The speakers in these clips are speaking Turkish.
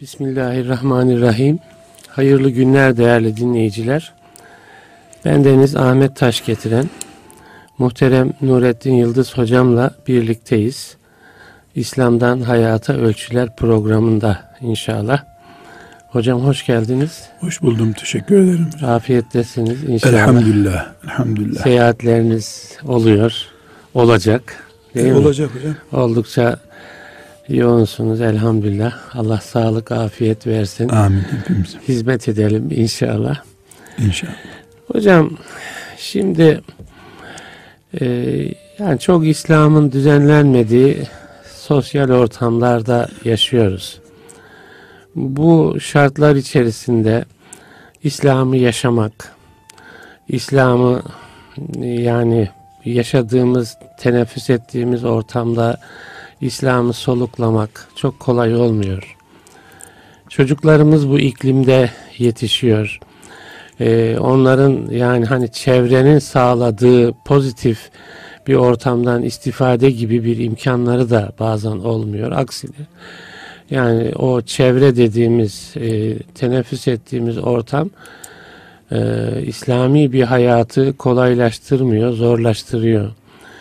Bismillahirrahmanirrahim. Hayırlı günler değerli dinleyiciler. Ben Deniz Ahmet Taş getiren muhterem Nurettin Yıldız hocamla birlikteyiz. İslam'dan Hayata Ölçüler programında inşallah. Hocam hoş geldiniz. Hoş buldum. Teşekkür ederim. Afiyettesiniz inşallah. Elhamdülillah. Elhamdülillah. Seyahatleriniz oluyor, olacak. Değil e, mi? olacak hocam. Oldukça yoğunsunuz elhamdülillah. Allah sağlık, afiyet versin. Amin hepimize. Hizmet edelim inşallah. İnşallah. Hocam şimdi e, yani çok İslam'ın düzenlenmediği sosyal ortamlarda yaşıyoruz. Bu şartlar içerisinde İslam'ı yaşamak, İslam'ı yani yaşadığımız, teneffüs ettiğimiz ortamda İslam'ı soluklamak çok kolay olmuyor. Çocuklarımız bu iklimde yetişiyor. Ee, onların yani hani çevrenin sağladığı pozitif bir ortamdan istifade gibi bir imkanları da bazen olmuyor. Aksine yani o çevre dediğimiz, e, teneffüs ettiğimiz ortam e, İslami bir hayatı kolaylaştırmıyor, zorlaştırıyor.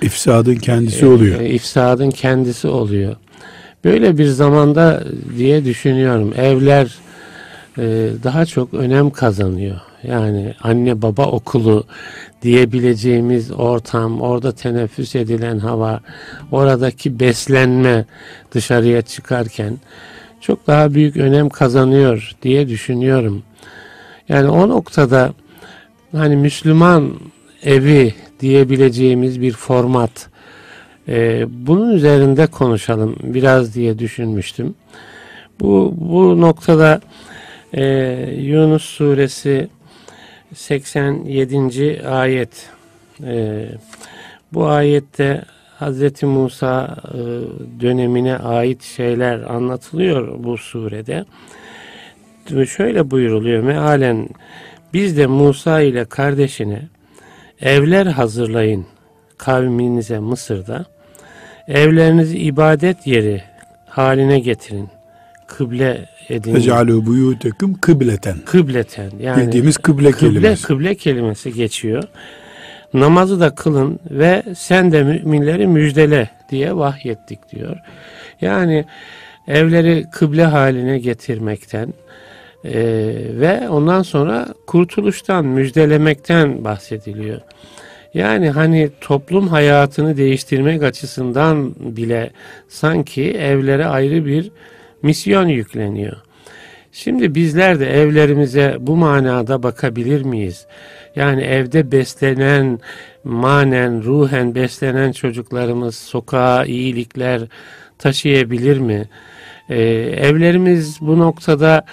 İfsadın kendisi oluyor. E, ifsadın kendisi oluyor. Böyle bir zamanda diye düşünüyorum. Evler e, daha çok önem kazanıyor. Yani anne baba okulu diyebileceğimiz ortam, orada teneffüs edilen hava, oradaki beslenme dışarıya çıkarken çok daha büyük önem kazanıyor diye düşünüyorum. Yani o noktada hani Müslüman evi diyebileceğimiz bir format. Ee, bunun üzerinde konuşalım biraz diye düşünmüştüm. Bu, bu noktada e, Yunus suresi 87. ayet e, bu ayette Hz. Musa e, dönemine ait şeyler anlatılıyor bu surede. Şöyle buyuruluyor mealen biz de Musa ile kardeşine evler hazırlayın kavminize Mısır'da. Evlerinizi ibadet yeri haline getirin. Kıble edin. Ece'alû buyûtekum kıbleten. Kıbleten. Yani Bildiğimiz kıble, kıble, kelimesi. kıble kelimesi geçiyor. Namazı da kılın ve sen de müminleri müjdele diye vahyettik diyor. Yani evleri kıble haline getirmekten e, ve ondan sonra kurtuluştan, müjdelemekten bahsediliyor. Yani hani toplum hayatını değiştirmek açısından bile sanki evlere ayrı bir misyon yükleniyor. Şimdi bizler de evlerimize bu manada bakabilir miyiz? Yani evde beslenen, manen, ruhen beslenen çocuklarımız sokağa iyilikler taşıyabilir mi? Ee, evlerimiz bu noktada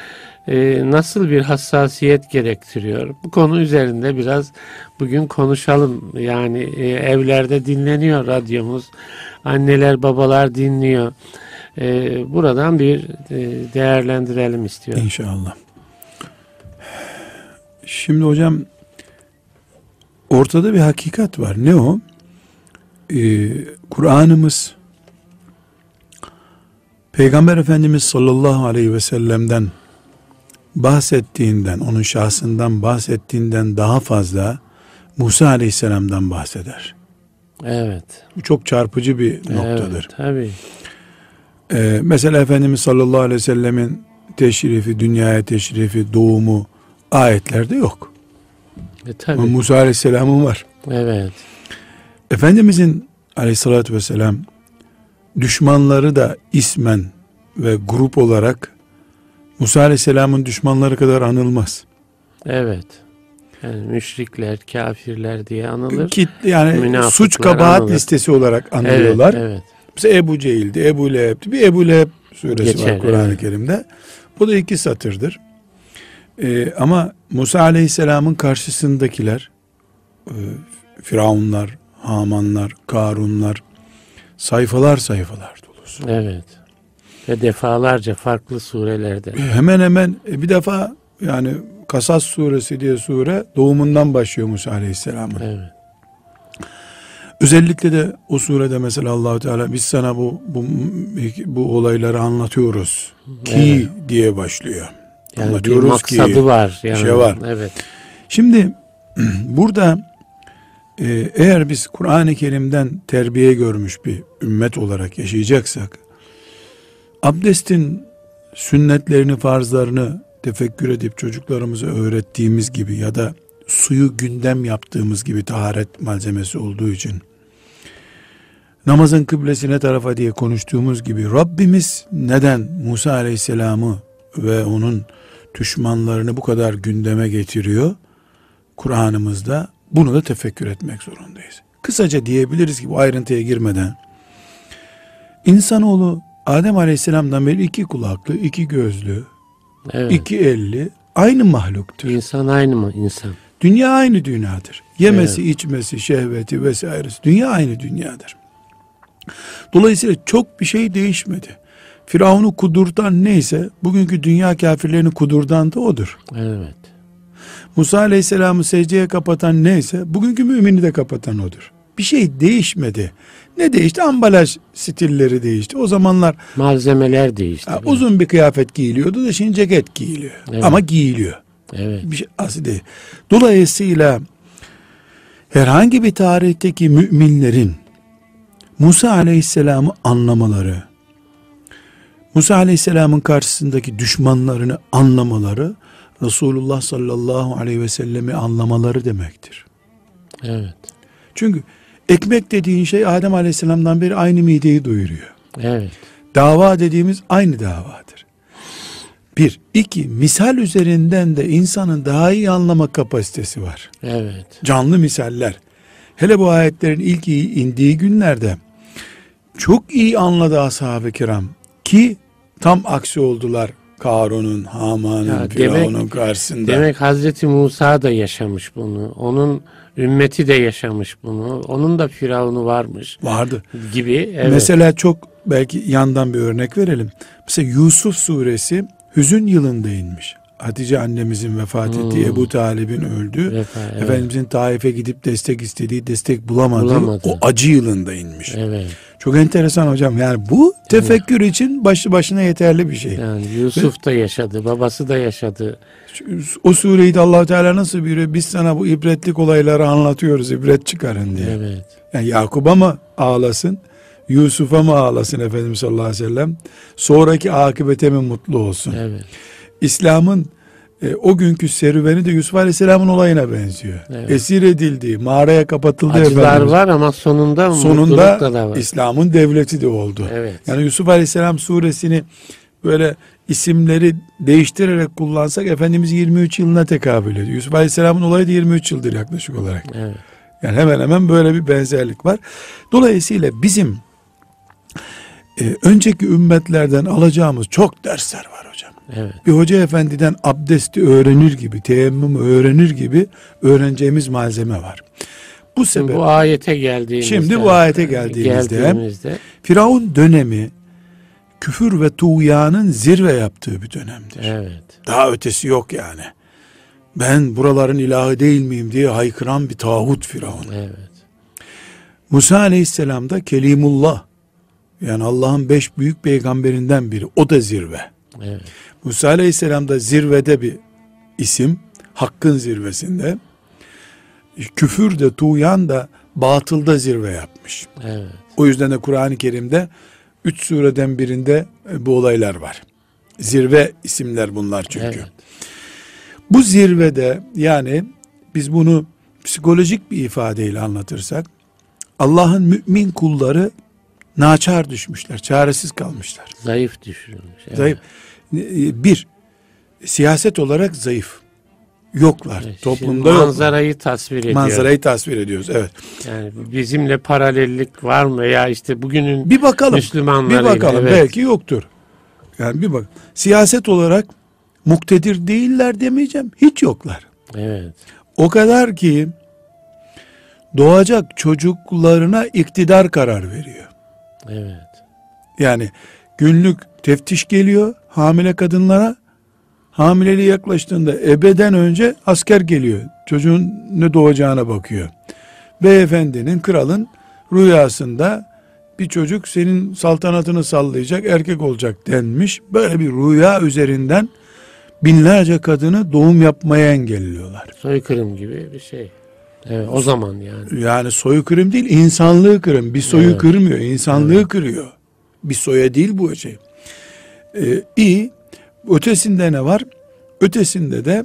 e, nasıl bir hassasiyet gerektiriyor? Bu konu üzerinde biraz bugün konuşalım. Yani e, evlerde dinleniyor radyomuz. Anneler babalar dinliyor. E, buradan bir e, değerlendirelim istiyorum. İnşallah. Şimdi hocam ortada bir hakikat var. Ne o? Ee, Kur'an'ımız Peygamber Efendimiz sallallahu aleyhi ve sellem'den bahsettiğinden, onun şahsından bahsettiğinden daha fazla Musa aleyhisselamdan bahseder. Evet. Bu çok çarpıcı bir noktadır. Evet, tabii. Ee, mesela Efendimiz sallallahu aleyhi ve sellemin teşrifi, dünyaya teşrifi, doğumu ayetlerde yok. E, tabii. Ama Musa aleyhisselamın var. Evet. Efendimizin aleyhissalatü vesselam düşmanları da ismen ve grup olarak Musa aleyhisselamın düşmanları kadar anılmaz. Evet. Yani müşrikler, kafirler diye anılır. Ki, yani suç kabahat anılır. listesi olarak anılıyorlar. Evet, evet. Mesela Ebu Cehil'di, Ebu Leheb'di. Bir Ebu Leheb suresi Geçer, var Kur'an-ı evet. Kerim'de. Bu da iki satırdır. Ee, ama Musa Aleyhisselam'ın karşısındakiler e, Firavunlar, Hamanlar, Karunlar sayfalar sayfalar dolusu. Evet. Ve defalarca farklı surelerde. Hemen hemen e, bir defa yani Kasas suresi diye sure doğumundan başlıyor Musa Aleyhisselam'ın. Evet. Özellikle de o surede mesela Allahu Teala biz sana bu bu bu olayları anlatıyoruz ki diye başlıyor. Yani bir anlatıyoruz maksadı ki var. Yani. şey var. Evet. Şimdi burada e, eğer biz Kur'an-ı Kerim'den terbiye görmüş bir ümmet olarak yaşayacaksak abdestin sünnetlerini, farzlarını tefekkür edip çocuklarımıza öğrettiğimiz gibi ya da suyu gündem yaptığımız gibi taharet malzemesi olduğu için namazın kıblesine tarafa diye konuştuğumuz gibi Rabbimiz neden Musa Aleyhisselam'ı ve onun düşmanlarını bu kadar gündeme getiriyor? Kur'an'ımızda bunu da tefekkür etmek zorundayız. Kısaca diyebiliriz ki bu ayrıntıya girmeden insanoğlu Adem Aleyhisselam'dan beri iki kulaklı, iki gözlü, Evet. iki elli aynı mahluktur. İnsan aynı mı insan? Dünya aynı dünyadır. Yemesi, içmesi, şehveti vesairesi. Dünya aynı dünyadır. Dolayısıyla çok bir şey değişmedi. Firavun'u kudurtan neyse bugünkü dünya kafirlerini kudurtan da odur. Evet. Musa Aleyhisselam'ı secdeye kapatan neyse bugünkü mümini de kapatan odur. Bir şey değişmedi. Ne değişti? Ambalaj stilleri değişti. O zamanlar Malzemeler değişti. ha, uzun bir kıyafet giyiliyordu da şimdi ceket giyiliyor. Evet. Ama giyiliyor. Evet. bir şey asıl değil. Dolayısıyla herhangi bir tarihteki müminlerin Musa Aleyhisselam'ı anlamaları, Musa Aleyhisselam'ın karşısındaki düşmanlarını anlamaları, Resulullah sallallahu aleyhi ve sellemi anlamaları demektir. Evet. Çünkü ekmek dediğin şey Adem Aleyhisselam'dan beri aynı mideyi doyuruyor. Evet. Dava dediğimiz aynı davadır. Bir. iki Misal üzerinden de insanın daha iyi anlama kapasitesi var. Evet. Canlı misaller. Hele bu ayetlerin ilk iyi indiği günlerde çok iyi anladı ashab-ı kiram ki tam aksi oldular Karun'un, Haman'ın, Firavun'un karşısında. Demek Hazreti Musa da yaşamış bunu. Onun ümmeti de yaşamış bunu. Onun da firavunu varmış vardı. gibi. Evet. Mesela çok belki yandan bir örnek verelim. Mesela Yusuf suresi hüzün yılında inmiş. Hatice annemizin vefat ettiği, Hmm. Ebu Talib'in öldüğü, Vefa, evet. Efendimizin Taif'e gidip destek istediği, destek bulamadığı Bulamadı. o acı yılında inmiş. Evet. Çok enteresan hocam. Yani bu tefekkür için başlı başına yeterli bir şey. Yani Yusuf da yaşadı, babası da yaşadı. O sureyi de allah Teala nasıl buyuruyor? Biz sana bu ibretlik olayları anlatıyoruz, ibret çıkarın diye. Evet. Yani Yakub'a mı ağlasın, Yusuf'a mı ağlasın Efendimiz sallallahu aleyhi ve sellem? Sonraki akıbete mi mutlu olsun? Evet. İslam'ın e, o günkü serüveni de Yusuf Aleyhisselam'ın olayına benziyor. Evet. Esir edildi, mağaraya kapatıldı Acılar Efendimiz. var ama sonunda, Sonunda. İslam'ın devleti de oldu. Evet. Yani Yusuf Aleyhisselam suresini böyle isimleri değiştirerek kullansak Efendimiz 23 yılına tekabül ediyor. Yusuf Aleyhisselam'ın olayı da 23 yıldır yaklaşık olarak. Evet. Yani hemen hemen böyle bir benzerlik var. Dolayısıyla bizim e, önceki ümmetlerden alacağımız çok dersler var. Evet. Bir hoca efendiden abdesti öğrenir gibi, teyemmümü öğrenir gibi öğreneceğimiz malzeme var. Bu sebep bu ayete geldiğimizde Şimdi bu ayete geldiğimizde- geldiğimizde Firavun dönemi küfür ve tuğyanın zirve yaptığı bir dönemdir. evet. Daha ötesi yok yani. Ben buraların ilahı değil miyim diye haykıran bir tağut Firavun. Evet. Musa aleyhisselam da Kelimullah. Yani Allah'ın beş büyük peygamberinden biri. O da zirve. Evet. Musa aleyhisselam da zirvede bir isim. Hakkın zirvesinde. Küfür de tuğyan da batılda zirve yapmış. Evet. O yüzden de Kur'an-ı Kerim'de üç sureden birinde e, bu olaylar var. Zirve isimler bunlar çünkü. Evet. Bu zirvede yani biz bunu psikolojik bir ifadeyle anlatırsak Allah'ın mümin kulları naçar düşmüşler, çaresiz kalmışlar. Zayıf düşürülmüş. Evet. Zayıf. E, Bir, siyaset olarak zayıf. Yoklar. Evet, Toplumda şimdi yok. manzarayı tasvir ediyor. Manzarayı tasvir ediyoruz. Evet. Yani bizimle paralellik var mı ya işte bugünün Bir bakalım. Müslümanlarıyla. Bir bakalım evet. belki yoktur. Yani bir bak. Siyaset olarak muktedir değiller demeyeceğim. Hiç yoklar. Evet. O kadar ki doğacak çocuklarına iktidar karar veriyor. Evet. Yani günlük teftiş geliyor hamile kadınlara. Hamileliği yaklaştığında ebeden önce asker geliyor. Çocuğun ne doğacağına bakıyor. Beyefendinin, kralın rüyasında bir çocuk senin saltanatını sallayacak erkek olacak denmiş. Böyle bir rüya üzerinden binlerce kadını doğum yapmaya engelliyorlar. Soykırım gibi bir şey. Evet, o zaman yani. Yani soykırım değil insanlığı kırım. Bir soyu Evet. kırmıyor insanlığı kırıyor. Bir soya değil bu şey. Ee, iyi. Ötesinde ne var? Ötesinde de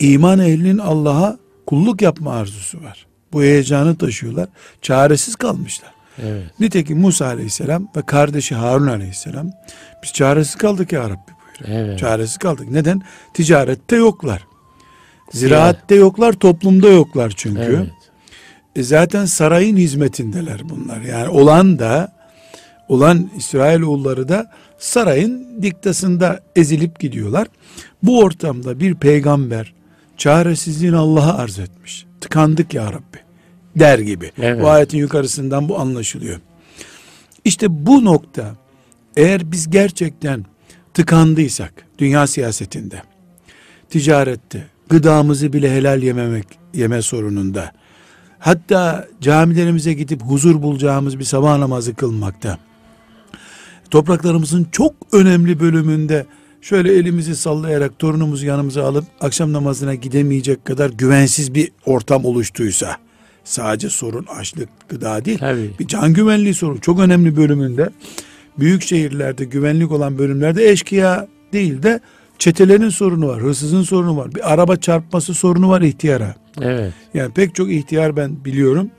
iman ehlinin Allah'a kulluk yapma arzusu var. Bu heyecanı taşıyorlar. Çaresiz kalmışlar. Evet. Nitekim Musa aleyhisselam ve kardeşi Harun aleyhisselam biz çaresiz kaldık ya Rabbi buyuruyor. Evet. Çaresiz kaldık. Neden? Ticarette yoklar. Ziraatte yoklar, toplumda yoklar çünkü. Evet. E zaten sarayın hizmetindeler bunlar. Yani olan da olan İsrailoğulları da sarayın diktasında ezilip gidiyorlar. Bu ortamda bir peygamber çaresizliğini Allah'a arz etmiş. Tıkandık ya Rabbi der gibi. Evet. Bu ayetin yukarısından bu anlaşılıyor. İşte bu nokta eğer biz gerçekten tıkandıysak dünya siyasetinde, ticarette, gıdamızı bile helal yememek yeme sorununda, hatta camilerimize gidip huzur bulacağımız bir sabah namazı kılmakta, topraklarımızın çok önemli bölümünde şöyle elimizi sallayarak torunumuzu yanımıza alıp akşam namazına gidemeyecek kadar güvensiz bir ortam oluştuysa, sadece sorun açlık, gıda değil, Tabii. bir can güvenliği sorunu çok önemli bölümünde büyük şehirlerde güvenlik olan bölümlerde eşkıya değil de çetelerin sorunu var, hırsızın sorunu var, bir araba çarpması sorunu var ihtiyara. Evet. Yani pek çok ihtiyar ben biliyorum.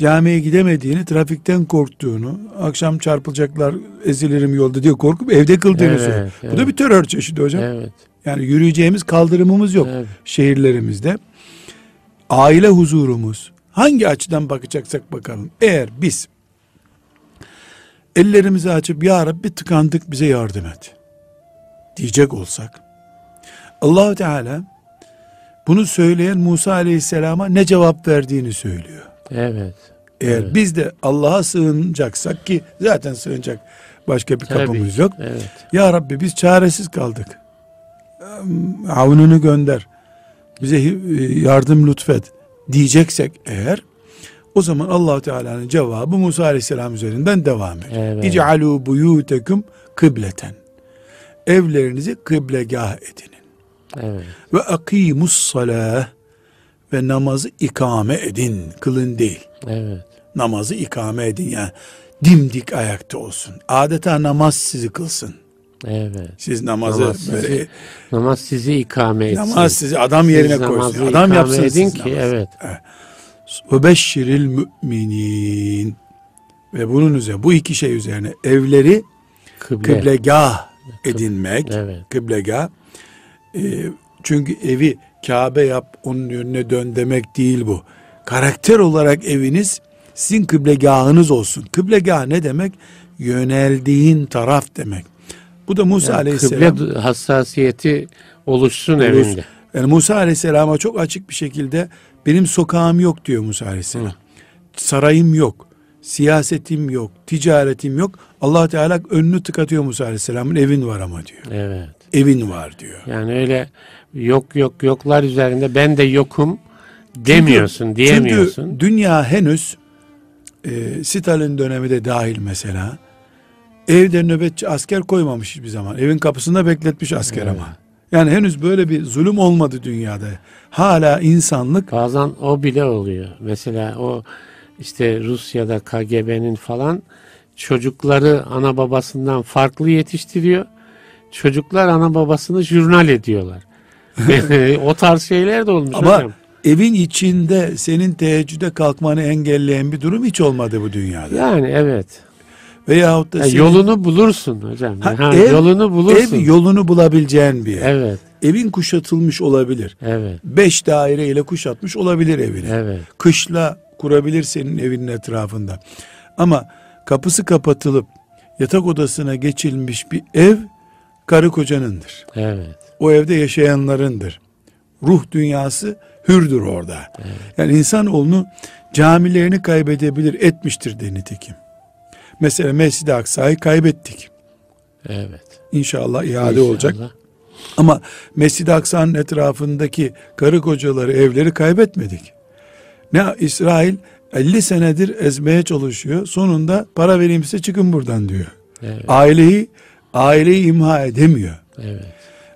Camiye gidemediğini, trafikten korktuğunu, akşam çarpılacaklar, ezilirim yolda diye korkup evde kıldığını Evet, söylüyor. evet. Bu da bir terör çeşidi hocam. Evet. Yani yürüyeceğimiz kaldırımımız yok Evet. şehirlerimizde. Aile huzurumuz hangi açıdan bakacaksak bakalım. Eğer biz ellerimizi açıp ya Rabbi tıkandık bize yardım et diyecek olsak Allahu Teala bunu söyleyen Musa Aleyhisselam'a ne cevap verdiğini söylüyor. Evet. Eğer Evet. biz de Allah'a sığınacaksak ki zaten sığınacak başka bir Tabii. kapımız yok. Evet. Ya Rabbi biz çaresiz kaldık. Avnunu gönder. Bize hi- yardım lütfet diyeceksek eğer o zaman allah Teala'nın cevabı Musa Aleyhisselam üzerinden devam ediyor. Evet. İc'alû buyûtekum kıbleten. Evlerinizi kıblegah edinin. Evet. Ve akimus salah ve namazı ikame edin. Kılın değil. Evet. Namazı ikame edin yani. Dimdik ayakta olsun. Adeta namaz sizi kılsın. Evet. Siz namazı Namaz böyle sizi, namaz sizi ikame etsin. namaz sizi adam yerine Siz koysun. Adam yapsın edin ki namazı. evet. Ve beşşiril müminin. Ve bunun üzerine bu iki şey üzerine evleri Kıble. kıblegah edinmek. Evet. Kıblegah. Ee, çünkü evi Kabe yap onun yönüne dön demek değil bu. Karakter olarak eviniz sizin kıblegahınız olsun. Kıblegah ne demek? Yöneldiğin taraf demek. Bu da Musa Yani Aleyhisselam. kıble hassasiyeti oluşsun Olur. evinde. Yani Musa Aleyhisselam'a çok açık bir şekilde benim sokağım yok diyor Musa Aleyhisselam. Sarayım yok, siyasetim yok, ticaretim yok. Allah Teala önünü tıkatıyor Musa Aleyhisselam'ın evin var ama diyor. Evet. Evin var diyor. Yani öyle yok yok yoklar üzerinde ben de yokum demiyorsun, diyemiyorsun. Çünkü dünya henüz e, Stalin dönemi de dahil mesela evde nöbetçi asker koymamış hiçbir zaman. Evin kapısında bekletmiş asker Evet. ama. Yani henüz böyle bir zulüm olmadı dünyada. Hala insanlık Bazen o bile oluyor. Mesela o işte Rusya'da KGB'nin falan çocukları ana babasından farklı yetiştiriyor. Çocuklar ana babasını jurnal ediyorlar. o tarz şeyler de olmuş Ama hocam. evin içinde senin teheccüde kalkmanı engelleyen bir durum hiç olmadı bu dünyada. Yani evet. Veyahut da Ya senin yolunu bulursun hocam. Ha, Ha, ev- yolunu bulursun. ev yolunu bulabileceğin bir yer. Evet, Evin kuşatılmış olabilir. evet, Beş daire ile kuşatmış olabilir evini. evet. Kışla kurabilir senin evinin etrafında. Ama kapısı kapatılıp yatak odasına geçilmiş bir ev karı kocanındır. Evet. O evde yaşayanlarındır. Ruh dünyası hürdür orada. Yani insanoğlunu camilerini kaybedebilir etmiştir de nitekim. Mesela Mescid-i Aksa'yı kaybettik. Evet. İnşallah iade İnşallah. olacak. Ama Mescid-i Aksa'nın etrafındaki karı kocaları evleri kaybetmedik. Ne İsrail 50 senedir ezmeye çalışıyor. Sonunda para vereyim size çıkın buradan diyor. Evet. Aileyi aileyi imha edemiyor. Evet.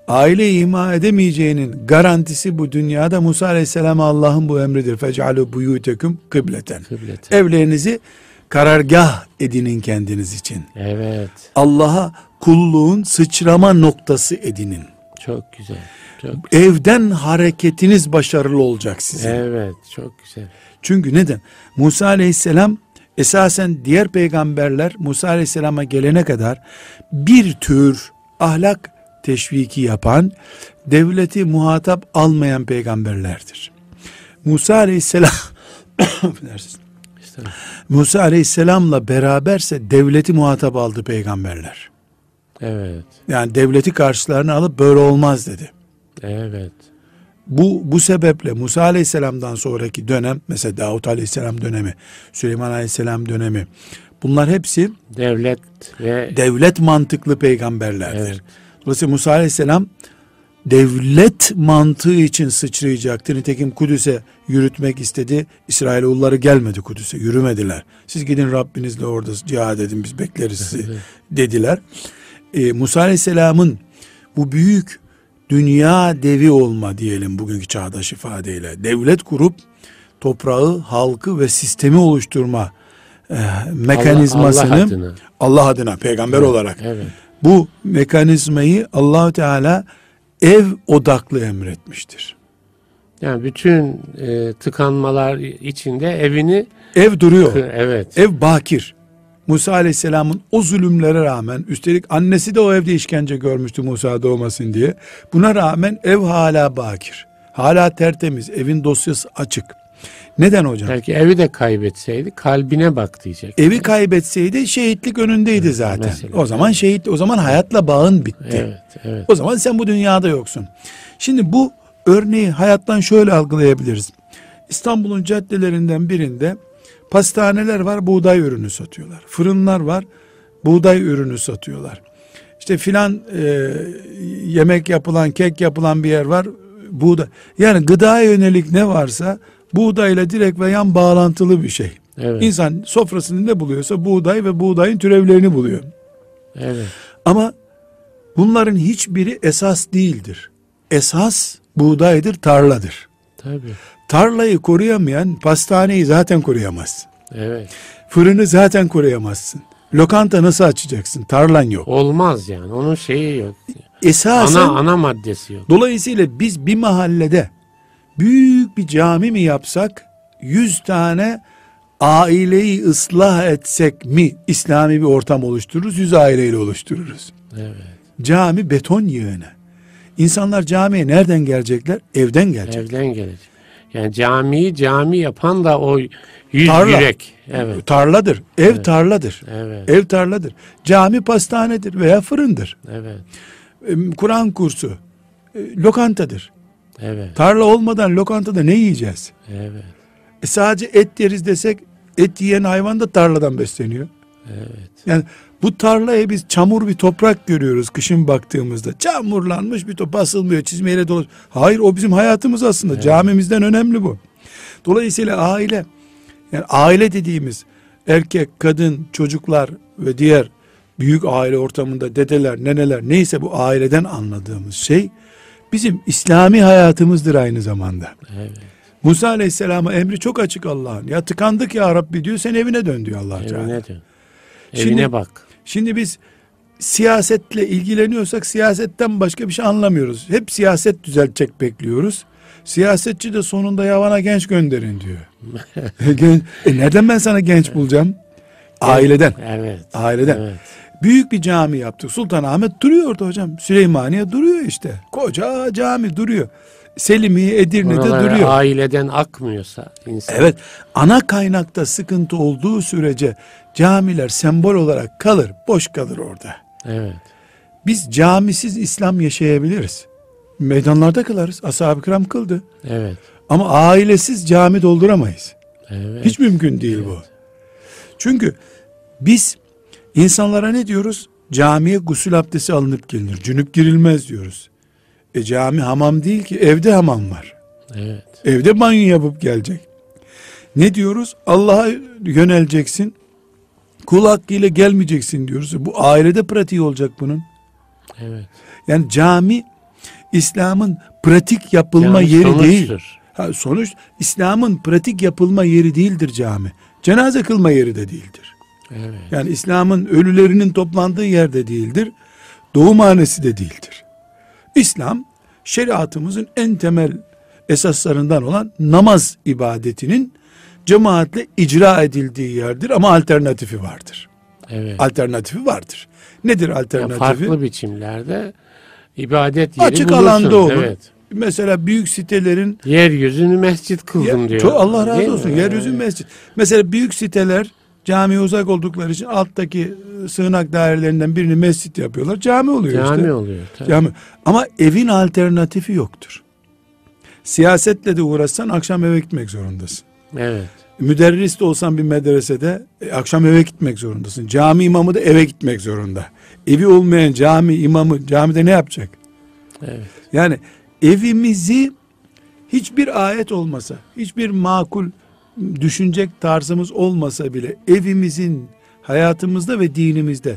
Aileyi imha edemeyeceğinin garantisi bu dünyada Musa Aleyhisselam'a Allah'ın bu emridir. Fec'alu buyutekum kıbleten. Kıblet. Evlerinizi karargah edinin kendiniz için. Evet. Allah'a kulluğun sıçrama noktası edinin. Çok güzel. Çok Evden hareketiniz başarılı olacak sizin. Evet, çok güzel. Çünkü neden? Musa Aleyhisselam esasen diğer peygamberler Musa Aleyhisselam'a gelene kadar bir tür ahlak teşviki yapan, devleti muhatap almayan peygamberlerdir. Musa Aleyhisselam. Musa Aleyhisselam'la beraberse devleti muhatap aldı peygamberler. Evet. Yani devleti karşılarına alıp böyle olmaz dedi. Evet. Bu bu sebeple Musa Aleyhisselam'dan sonraki dönem mesela Davut Aleyhisselam dönemi, Süleyman Aleyhisselam dönemi bunlar hepsi Devlet ve devlet mantıklı peygamberlerdir. Evet. Dolayısıyla Musa Aleyhisselam devlet mantığı için sıçrayacaktı. Nitekim Kudüs'e yürütmek istedi. İsrailoğulları gelmedi Kudüs'e, yürümediler. Siz gidin Rabbinizle orada cihad edin biz bekleriz sizi dediler. Ee, Musa Aleyhisselam'ın bu büyük dünya devi olma diyelim bugünkü çağdaş ifadeyle. Devlet kurup toprağı, halkı ve sistemi oluşturma e, mekanizmasını Allah, Allah adına. Allah adına peygamber olarak Evet. bu mekanizmayı Allahu Teala ev odaklı emretmiştir. Yani bütün e, tıkanmalar içinde evini Ev duruyor. evet. Ev bakir. Musa Aleyhisselam'ın o zulümlere rağmen üstelik annesi de o evde işkence görmüştü Musa doğmasın diye. Buna rağmen ev hala bakir. Hala tertemiz. Evin dosyası açık. Neden hocam? Belki evi de kaybetseydi kalbine bak diyecek. Evi kaybetseydi şehitlik önündeydi zaten. mesela. O zaman şehit o zaman hayatla bağın bitti. Evet, evet. O zaman sen bu dünyada yoksun. Şimdi bu örneği hayattan şöyle algılayabiliriz. İstanbul'un caddelerinden birinde pastaneler var buğday ürünü satıyorlar. Fırınlar var buğday ürünü satıyorlar. İşte filan e, yemek yapılan kek yapılan bir yer var buğday. Yani gıdaya yönelik ne varsa buğdayla direkt ve yan bağlantılı bir şey. Evet. İnsan sofrasında ne buluyorsa buğday ve buğdayın türevlerini buluyor. Evet. Ama bunların hiçbiri esas değildir. Esas buğdaydır, tarladır. Tabii. Tarlayı koruyamayan pastaneyi zaten koruyamazsın. Evet. Fırını zaten koruyamazsın. Lokanta nasıl açacaksın? Tarlan yok. Olmaz yani. Onun şeyi yok. Esasen Ana ana maddesi yok. dolayısıyla biz bir mahallede büyük bir cami mi yapsak 100 tane aileyi ıslah etsek mi İslami bir ortam oluştururuz? 100 aileyle oluştururuz. Evet. Cami beton yığını. İnsanlar camiye nereden gelecekler? Evden gelecek. Evden gelecek. Yani camiyi cami yapan da o yüz Tarla. yürek. Evet. Tarladır. Ev tarladır. Evet. Ev tarladır. Cami pastanedir veya fırındır. Evet. Kur'an kursu e, lokantadır. Evet. Tarla olmadan lokantada ne yiyeceğiz? Evet. E sadece et yeriz desek et yiyen hayvan da tarladan besleniyor. Evet. Yani bu tarlaya biz çamur bir toprak görüyoruz kışın baktığımızda. Çamurlanmış bir toprak basılmıyor çizmeyle dolu. Hayır o bizim hayatımız aslında. Camimizden önemli bu. Dolayısıyla aile yani aile dediğimiz erkek, kadın, çocuklar ve diğer büyük aile ortamında dedeler, neneler neyse bu aileden anladığımız şey bizim İslami hayatımızdır aynı zamanda. Evet. Musa Aleyhisselam'a emri çok açık Allah'ın. Ya tıkandık ya Rabbi diyor sen evine dön diyor Allah Teala. Evine dön. Şimdi- Evine bak. Şimdi biz siyasetle ilgileniyorsak siyasetten başka bir şey anlamıyoruz. Hep siyaset düzeltecek bekliyoruz. Siyasetçi de sonunda yavana genç gönderin diyor. Gen- e nereden ben sana genç bulacağım? Aileden. Evet. Aileden. Evet. Büyük bir cami yaptık. Sultanahmet duruyor orada hocam. Süleymaniye duruyor işte. Koca cami duruyor. Selimiye, Edirne'de Oralara duruyor. aileden akmıyorsa insan. Evet ana kaynakta sıkıntı olduğu sürece camiler sembol olarak kalır. Boş kalır orada. Evet. Biz camisiz İslam yaşayabiliriz. Meydanlarda kılarız. Ashab-ı kiram kıldı. Evet. Ama ailesiz cami dolduramayız. Evet. Hiç mümkün değil bu. Çünkü biz insanlara ne diyoruz? Camiye gusül abdesti alınıp gelinir. Cünüp girilmez diyoruz. E cami hamam değil ki evde hamam var. Evet. Evde banyo yapıp gelecek. Ne diyoruz? Allah'a yöneleceksin. Kul hakkıyla gelmeyeceksin diyoruz. Bu ailede pratiği olacak bunun. Evet. Yani cami İslam'ın pratik yapılma Yani yeri sonuçtur. değil. Ha, sonuç İslam'ın pratik yapılma yeri değildir cami. Cenaze kılma yeri de değildir. Evet. Yani İslam'ın ölülerinin toplandığı yerde değildir. Doğumhanesi de değildir. İslam şeriatımızın en temel esaslarından olan namaz ibadetinin cemaatle icra edildiği yerdir ama alternatifi vardır. Evet. Alternatifi vardır. Nedir Yani alternatifi? farklı biçimlerde ibadet yeri Açık bulursun. alanda olur. Evet. Mesela büyük sitelerin Yeryüzünü mescit kıldım Ya, diyor. Allah razı Değil mi? olsun. Yeryüzü Evet. mescit. Mesela büyük siteler camiye uzak oldukları için alttaki e, sığınak dairelerinden birini mescit yapıyorlar. Cami oluyor Cami işte. oluyor. Tabii. Cami. Ama evin alternatifi yoktur. Siyasetle de uğraşsan akşam eve gitmek zorundasın. Evet. Müderris de olsan bir medresede e, akşam eve gitmek zorundasın. Cami imamı da eve gitmek zorunda. Evi olmayan cami imamı camide ne yapacak? Evet. Yani evimizi hiçbir ayet olmasa, hiçbir makul düşünecek tarzımız olmasa bile evimizin hayatımızda ve dinimizde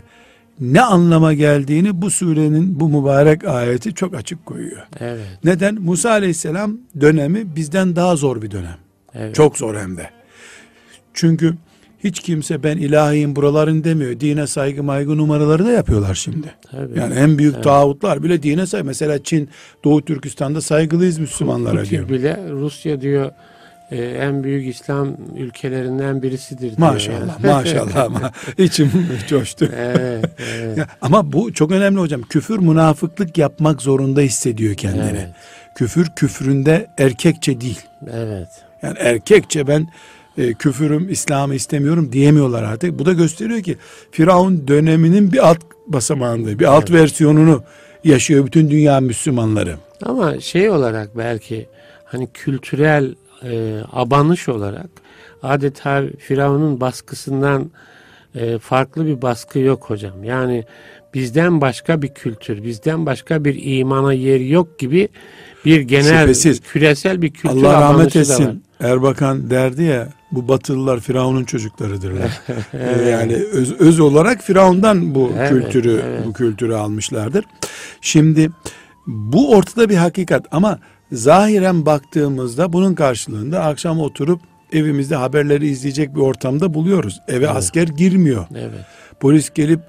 ne anlama geldiğini bu surenin bu mübarek ayeti çok açık koyuyor. Evet. Neden? Musa aleyhisselam dönemi bizden daha zor bir dönem. Evet. Çok zor hem de. Çünkü hiç kimse ben ilahiyim buraların demiyor. Dine saygı maygı numaraları da yapıyorlar şimdi. Tabii. Yani en büyük Evet. tağutlar bile dine say. Mesela Çin, Doğu Türkistan'da saygılıyız Müslümanlara Putin diyor. bile Rusya diyor e, en büyük İslam ülkelerinden birisidir diyor. Maşallah, yani. maşallah ama içim coştu. evet, evet, Ya, ama bu çok önemli hocam. Küfür münafıklık yapmak zorunda hissediyor kendini. evet, Küfür küfründe erkekçe değil. evet. Yani erkekçe ben e, küfürüm, İslam'ı istemiyorum diyemiyorlar artık. Bu da gösteriyor ki Firavun döneminin bir alt basamağında, bir alt versiyonunu yaşıyor bütün dünya Müslümanları. Ama şey olarak belki hani kültürel e, abanış olarak adeta Firavun'un baskısından e, farklı bir baskı yok hocam. Yani bizden başka bir kültür, bizden başka bir imana yer yok gibi bir genel Şüphesiz. küresel bir kültür Allah rahmet etsin. Erbakan derdi ya bu Batılılar Firavun'un çocuklarıdırlar. Ee, yani öz, öz olarak Firavun'dan bu Evet, kültürü evet. bu kültürü almışlardır. Şimdi bu ortada bir hakikat ama zahiren baktığımızda bunun karşılığında akşam oturup evimizde haberleri izleyecek bir ortamda buluyoruz. Eve asker girmiyor. Evet, Polis gelip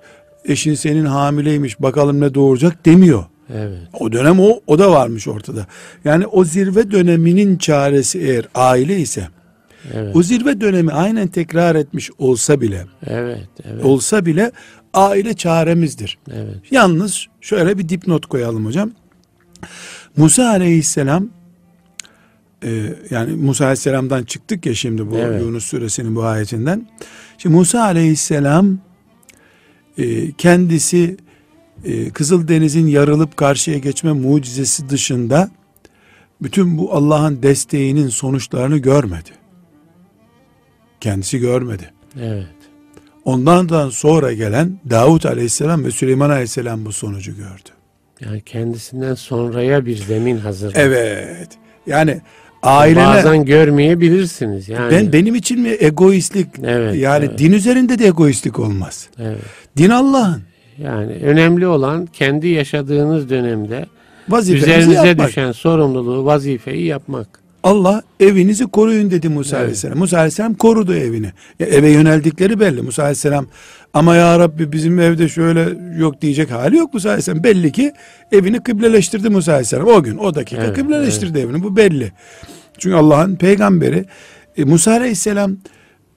eşin senin hamileymiş bakalım ne doğuracak demiyor. evet, O dönem o, o da varmış ortada. Yani o zirve döneminin çaresi eğer aile ise evet, o zirve dönemi aynen tekrar etmiş olsa bile evet, evet, olsa bile aile çaremizdir. evet, Yalnız şöyle bir dipnot koyalım hocam. Musa aleyhisselam e, yani Musa aleyhisselamdan çıktık ya şimdi bu Evet. Yunus suresinin bu ayetinden. Şimdi Musa aleyhisselam e, kendisi e, Kızıldeniz'in yarılıp karşıya geçme mucizesi dışında bütün bu Allah'ın desteğinin sonuçlarını görmedi. Kendisi görmedi. evet. Ondan sonra gelen Davut aleyhisselam ve Süleyman aleyhisselam bu sonucu gördü. Yani kendisinden sonraya bir zemin hazır. Evet. Yani ailene Bazen görmeyebilirsiniz yani. ben benim için mi egoistlik? Evet, yani evet. din üzerinde de egoistlik olmaz. Evet. Din Allah'ın. Yani önemli olan kendi yaşadığınız dönemde Vazifenizi üzerinize yapmak. düşen sorumluluğu, vazifeyi yapmak. Allah evinizi koruyun dedi Musa Evet. Aleyhisselam. Musa Aleyhisselam korudu evini. Ya eve yöneldikleri belli. Musa Aleyhisselam ama ya Rabbi bizim evde şöyle yok diyecek hali yok Musa Aleyhisselam. Belli ki evini kıbleleştirdi Musa Aleyhisselam. O gün o dakika Evet, kıbleleştirdi evini. Bu belli. Çünkü Allah'ın peygamberi e, Musa Aleyhisselam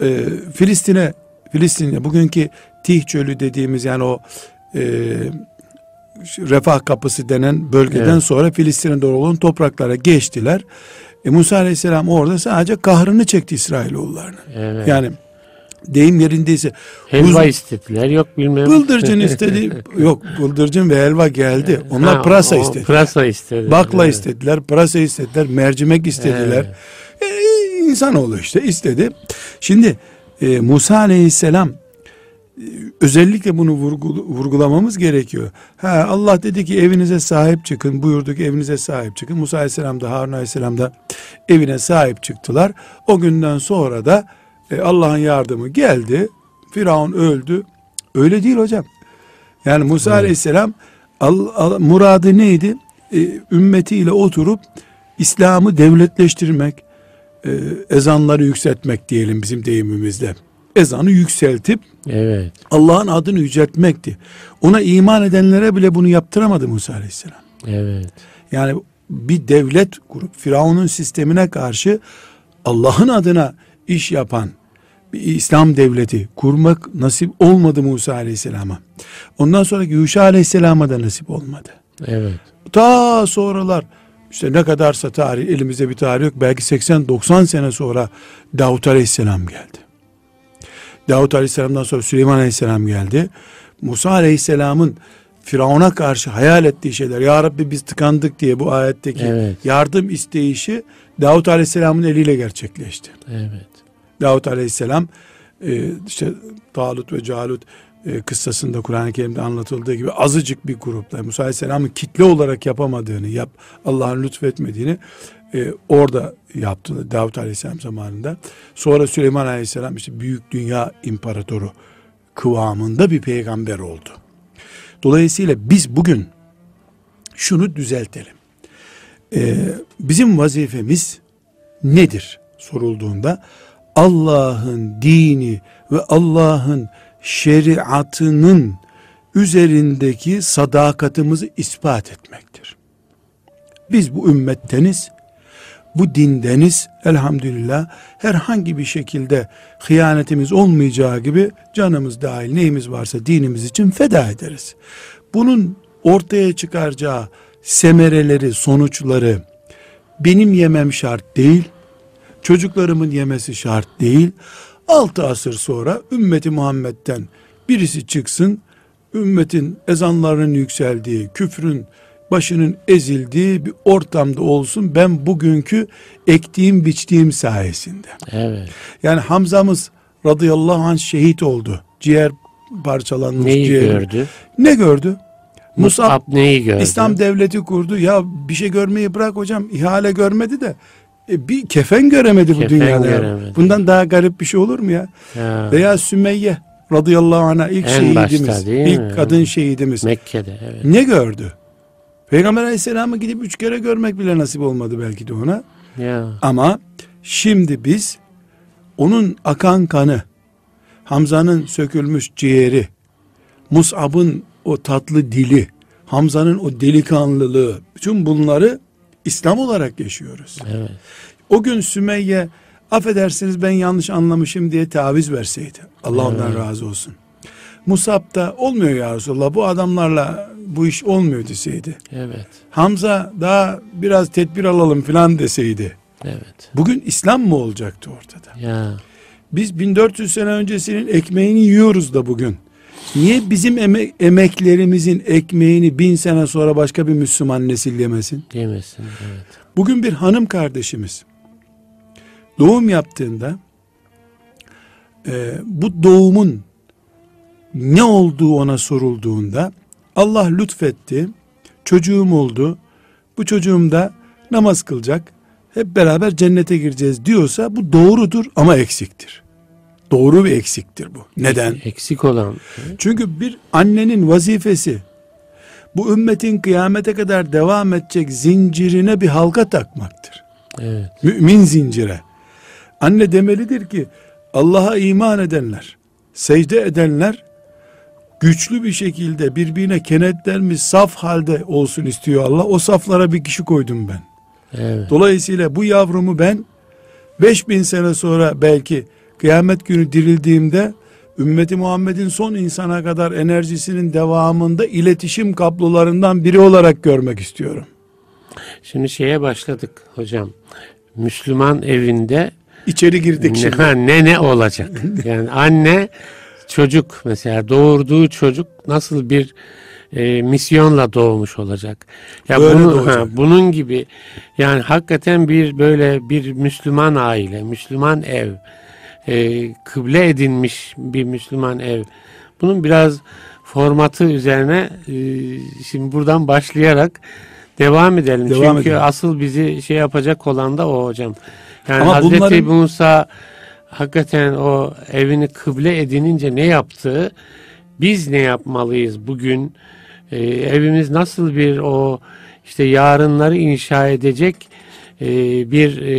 e, Filistin'e Filistin'e bugünkü Tih Çölü dediğimiz yani o e, refah kapısı denen bölgeden Evet. sonra Filistin'e doğru olan topraklara geçtiler. E, Musa Aleyhisselam orada sadece kahrını çekti İsrailoğullarının. Evet. Yani deyim yerindeyse Helva buz- istediler yok bilmem. bıldırcın istedi. Yok bıldırcın ve helva geldi. Onlar Ha, pırasa o- istedi. Pırasa istedi. Bakla Evet. istediler, pırasa istediler, mercimek istediler. Evet. E, insanoğlu işte istedi. Şimdi e, Musa Aleyhisselam özellikle bunu vurgul- vurgulamamız gerekiyor. Ha, Allah dedi ki evinize sahip çıkın buyurdu ki evinize sahip çıkın. Musa Aleyhisselam da Harun Aleyhisselam da evine sahip çıktılar. O günden sonra da e, Allah'ın yardımı geldi. Firavun öldü. Öyle değil hocam. Yani Musa Evet. Aleyhisselam al, al- muradı neydi? E, ümmetiyle oturup İslam'ı devletleştirmek, e, ezanları yükseltmek diyelim bizim deyimimizde. Ezanı yükseltip Evet. Allah'ın adını yüceltmekti. Ona iman edenlere bile bunu yaptıramadı Musa Aleyhisselam. Evet. Yani bir devlet kurup Firavun'un sistemine karşı Allah'ın adına iş yapan bir İslam devleti kurmak nasip olmadı Musa Aleyhisselam'a. Ondan sonraki Yuşa Aleyhisselam'a da nasip olmadı. Evet. Ta sonralar işte ne kadarsa tarih elimizde bir tarih yok. Belki 80-90 sene sonra Davut Aleyhisselam geldi. Davut Aleyhisselam'dan sonra Süleyman Aleyhisselam geldi. Musa Aleyhisselam'ın Firavun'a karşı hayal ettiği şeyler Ya Rabbi biz tıkandık diye bu ayetteki Evet. yardım isteyişi Davut Aleyhisselam'ın eliyle gerçekleşti. Evet. Davut Aleyhisselam e, işte Talut ve Calut e, kıssasında Kur'an-ı Kerim'de anlatıldığı gibi azıcık bir grupla Musa Aleyhisselam'ın kitle olarak yapamadığını, yap Allah'ın lütfetmediğini e, orada yaptı Davut Aleyhisselam zamanında. Sonra Süleyman Aleyhisselam işte büyük dünya imparatoru kıvamında bir peygamber oldu. Dolayısıyla biz bugün şunu düzeltelim. E, bizim vazifemiz nedir sorulduğunda Allah'ın dini ve Allah'ın şeriatının üzerindeki sadakatimizi ispat etmektir. Biz bu ümmetteniz, bu dindeniz elhamdülillah herhangi bir şekilde hıyanetimiz olmayacağı gibi canımız dahil neyimiz varsa dinimiz için feda ederiz. Bunun ortaya çıkaracağı semereleri, sonuçları benim yemem şart değil, çocuklarımın yemesi şart değil. Altı asır sonra ümmeti Muhammed'den birisi çıksın, ümmetin ezanlarının yükseldiği, küfrün başının ezildiği bir ortamda olsun ben bugünkü ektiğim biçtiğim sayesinde. Evet. Yani Hamza'mız radıyallahu anh şehit oldu. Ciğer parçalanmış. Neyi ciğer. gördü? Ne gördü? Musab neyi gördü? İslam devleti kurdu. Ya bir şey görmeyi bırak hocam. ihale görmedi de e, bir kefen göremedi bu Kefen dünyada. ya. göremedi. Bundan daha garip bir şey olur mu ya? Ya, Veya Sümeyye radıyallahu anh'a ilk En başta şehidimiz. değil ilk mi? kadın şehidimiz. Mekke'de evet. Ne gördü? Peygamber aleyhisselamı gidip üç kere görmek bile nasip olmadı belki de ona. Ya. Ama şimdi biz onun akan kanı, Hamza'nın sökülmüş ciğeri, Mus'ab'ın o tatlı dili, Hamza'nın o delikanlılığı, bütün bunları İslam olarak yaşıyoruz. Evet. O gün Sümeyye affedersiniz ben yanlış anlamışım diye taviz verseydi. Allah ondan Evet. razı olsun. Musab da olmuyor ya Resulallah bu adamlarla bu iş olmuyor deseydi. Evet. Hamza daha biraz tedbir alalım filan deseydi. Evet. Bugün İslam mı olacaktı ortada? Ya. Biz 1400 sene öncesinin ekmeğini yiyoruz da bugün. Niye bizim eme- emeklerimizin ekmeğini bin sene sonra başka bir Müslüman nesil yemesin? Yemesin. Evet. Bugün bir hanım kardeşimiz doğum yaptığında e, bu doğumun ne olduğu ona sorulduğunda Allah lütfetti çocuğum oldu bu çocuğum da namaz kılacak hep beraber cennete gireceğiz diyorsa bu doğrudur ama eksiktir. Doğru bir eksiktir bu. Neden? Eksik olan. Çünkü bir annenin vazifesi bu ümmetin kıyamete kadar devam edecek zincirine bir halka takmaktır. Evet. Mümin zincire. Anne demelidir ki Allah'a iman edenler, secde edenler güçlü bir şekilde birbirine kenetlenmiş saf halde olsun istiyor Allah. O saflara bir kişi koydum ben. Evet. Dolayısıyla bu yavrumu ben 5000 sene sonra belki kıyamet günü dirildiğimde ümmeti Muhammed'in son insana kadar enerjisinin devamında iletişim kablolarından biri olarak görmek istiyorum. Şimdi şeye başladık hocam. Müslüman evinde İçeri girdik şimdi. ne, ne ne olacak? Yani anne çocuk mesela doğurduğu çocuk nasıl bir e, misyonla doğmuş olacak. Ya Böyle bunu, doğacak. ha, bunun gibi yani hakikaten bir böyle bir Müslüman aile, Müslüman ev, e, kıble edinmiş bir Müslüman ev Bunun biraz formatı üzerine e, şimdi buradan başlayarak devam edelim. Devam Çünkü edelim. asıl bizi şey yapacak olan da o hocam. Yani Ama Hazreti bunların- Musa hakikaten o evini kıble edinince ne yaptı? Biz ne yapmalıyız bugün? Ee, evimiz nasıl bir o işte yarınları inşa edecek e, bir e,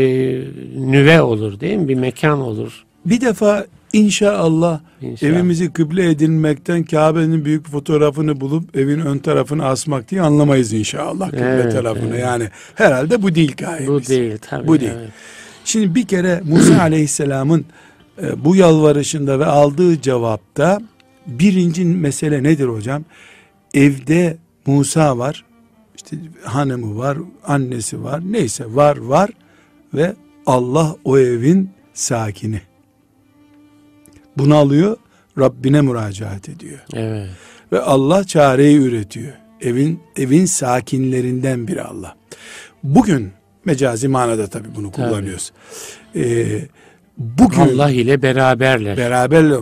nüve olur değil mi? Bir mekan olur. Bir defa inşallah İnşallah. evimizi kıble edinmekten Kabe'nin büyük fotoğrafını bulup evin ön tarafını asmak diye anlamayız inşallah kıble Evet, tarafını. evet. Yani herhalde bu değil gayemiz. Bu değil tabii. Bu değil. evet. Şimdi bir kere Musa Aleyhisselam'ın e, bu yalvarışında ve aldığı cevapta birinci mesele nedir hocam? Evde Musa var, işte hanımı var, annesi var, neyse var var ve Allah o evin sakini. Bunu alıyor, Rabbine müracaat ediyor. Evet. Ve Allah çareyi üretiyor. Evin evin sakinlerinden biri Allah. Bugün mecazi manada tabii bunu kullanıyoruz. Ee, bugün Allah ile beraberler. beraberle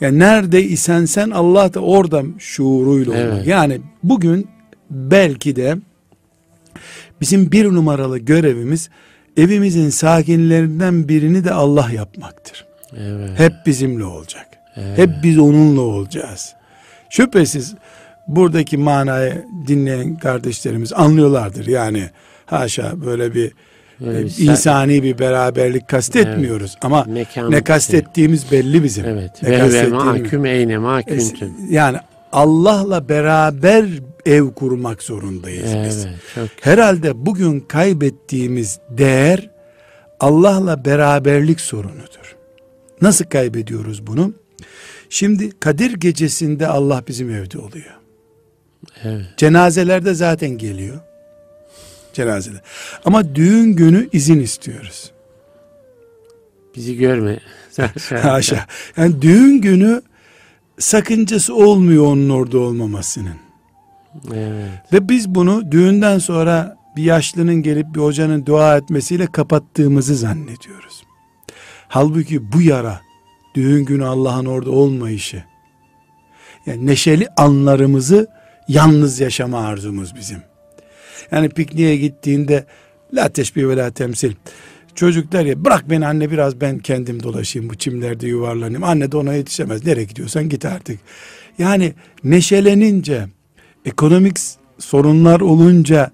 yani nerede isen sen Allah da orada şuuruyla. Evet. Yani bugün belki de bizim bir numaralı görevimiz evimizin sakinlerinden birini de Allah yapmaktır. Evet. Hep bizimle olacak. Evet. Hep biz onunla olacağız. Şüphesiz buradaki manayı dinleyen kardeşlerimiz anlıyorlardır. Yani haşa böyle bir Böyle e, bir sa- insani bir beraberlik kastetmiyoruz. Ama Mekan- ne kastettiğimiz belli bizim. Evet. Ne Ve mahkum eyne Es- mahkumtum. Yani Allah'la beraber ev kurmak zorundayız biz. Evet. Çok Herhalde bugün kaybettiğimiz değer Allah'la beraberlik sorunudur. Nasıl kaybediyoruz bunu? Şimdi Kadir gecesinde Allah bizim evde oluyor. evet. Cenazelerde zaten geliyor. Cenazeler. Ama düğün günü izin istiyoruz. Bizi görme. Haşa. Yani düğün günü sakıncası olmuyor onun orada olmamasının. Evet. Ve biz bunu düğünden sonra bir yaşlının gelip bir hocanın dua etmesiyle kapattığımızı zannediyoruz. Halbuki bu yara düğün günü Allah'ın orada olmayışı. Yani neşeli anlarımızı yalnız yaşama arzumuz bizim. Yani pikniğe gittiğinde la teşbih ve la temsil. Çocuk der ya bırak beni anne biraz ben kendim dolaşayım bu çimlerde yuvarlanayım. Anne de ona yetişemez. Nereye gidiyorsan git artık. Yani neşelenince ekonomik sorunlar olunca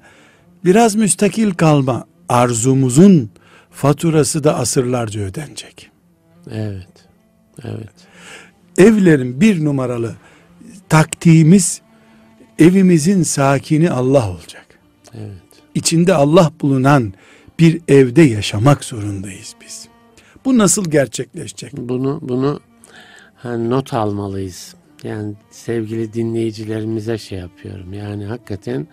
biraz müstakil kalma arzumuzun faturası da asırlarca ödenecek. Evet. Evet. Evlerin bir numaralı taktiğimiz evimizin sakini Allah olacak. Evet. İçinde Allah bulunan bir evde yaşamak zorundayız biz. Bu nasıl gerçekleşecek? Bunu bunu hani not almalıyız. Yani sevgili dinleyicilerimize şey yapıyorum. Yani hakikaten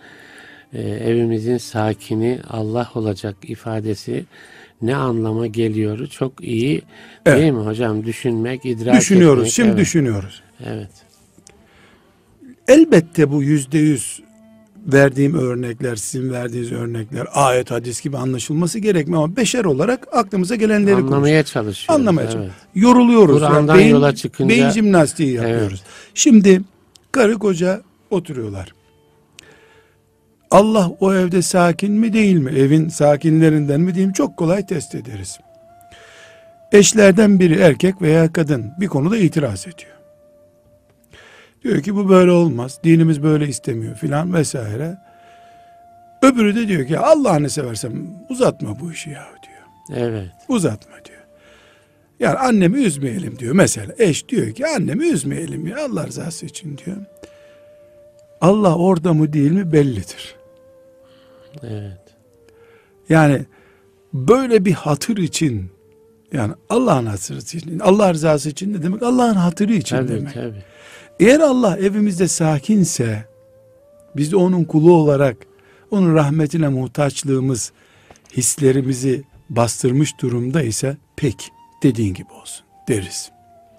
e, evimizin sakini Allah olacak ifadesi ne anlama geliyor çok iyi Evet. değil mi hocam? Düşünmek, idrak Düşünüyoruz. etmek. Şimdi evet. düşünüyoruz. Evet. Elbette bu yüzde yüz verdiğim örnekler, sizin verdiğiniz örnekler, ayet, hadis gibi anlaşılması gerekmiyor ama beşer olarak aklımıza gelenleri konuşuyoruz. Anlamaya çalışıyoruz. Anlamaya evet. çalışıyoruz. Yoruluyoruz. Kur'an'dan beyin, yola çıkınca- beyin jimnastiği yapıyoruz. Şimdi karı koca oturuyorlar. Allah o evde sakin mi değil mi? Evin sakinlerinden mi değil mi? Çok kolay test ederiz. Eşlerden biri erkek veya kadın bir konuda itiraz ediyor. Diyor ki bu böyle olmaz. Dinimiz böyle istemiyor filan vesaire. Öbürü de diyor ki Allah'ını seversen uzatma bu işi ya diyor. Evet. Uzatma diyor. Yani annemi üzmeyelim diyor. Mesela eş diyor ki annemi üzmeyelim ya Allah rızası için diyor. Allah orada mı değil mi bellidir. Evet. Yani böyle bir hatır için yani Allah'ın hatırı için Allah rızası için ne demek? Allah'ın hatırı için Tabii demek. tabii. Eğer Allah evimizde sakinse biz de onun kulu olarak onun rahmetine muhtaçlığımız hislerimizi bastırmış durumda ise pek dediğin gibi olsun deriz.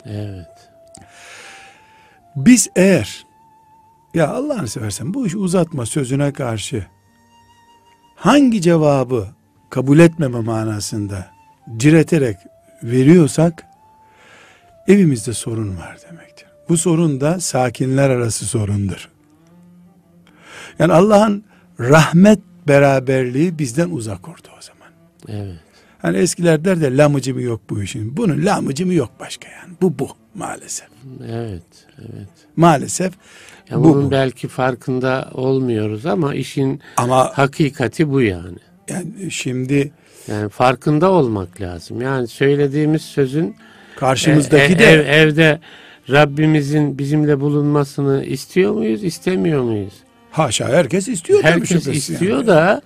Evet. Biz eğer ya Allah'ını seversen bu işi uzatma sözüne karşı hangi cevabı kabul etmeme manasında direterek veriyorsak evimizde sorun var demektir. Bu sorun da sakinler arası sorundur. Yani Allah'ın rahmet beraberliği bizden uzak orada o zaman. Evet. Hani eskiler der de lamıcı mı yok bu işin. Bunun lamıcı mı yok başka yani. Bu bu maalesef. Evet. Evet. Maalesef Ya bu bunun bu. belki farkında olmuyoruz ama işin Ama hakikati bu yani. yani şimdi Yani farkında olmak lazım. Yani söylediğimiz sözün karşımızdaki e- e- de ev- evde Rabbimizin bizimle bulunmasını istiyor muyuz, istemiyor muyuz? haşa herkes istiyor tabii Herkes istiyor yani. da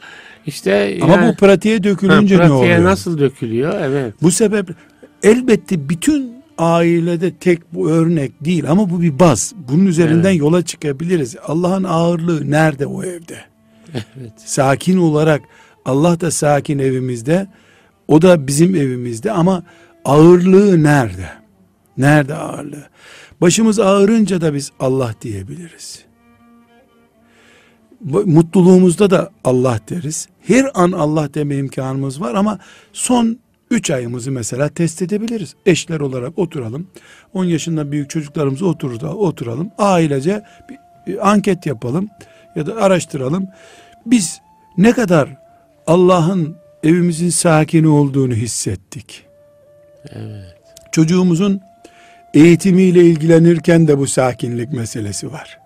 işte Ama yani- bu pratiğe dökülünce Ha, ne pratiğe oluyor? nasıl dökülüyor? Evet. Bu sebeple elbette bütün ailede tek bu örnek değil ama bu bir baz. Bunun üzerinden Evet. yola çıkabiliriz. Allah'ın ağırlığı nerede o evde? Evet. Sakin olarak Allah da sakin evimizde. O da bizim evimizde ama ağırlığı nerede? Nerede ağırlığı? Başımız ağırınca da biz Allah diyebiliriz. Mutluluğumuzda da Allah deriz. Her an Allah deme imkanımız var ama son 3 ayımızı mesela test edebiliriz. Eşler olarak oturalım. 10 yaşında büyük çocuklarımızı oturur da oturalım. Ailece bir, bir anket yapalım ya da araştıralım. Biz ne kadar Allah'ın evimizin sakini olduğunu hissettik. Evet. Çocuğumuzun eğitimiyle ilgilenirken de bu sakinlik meselesi var.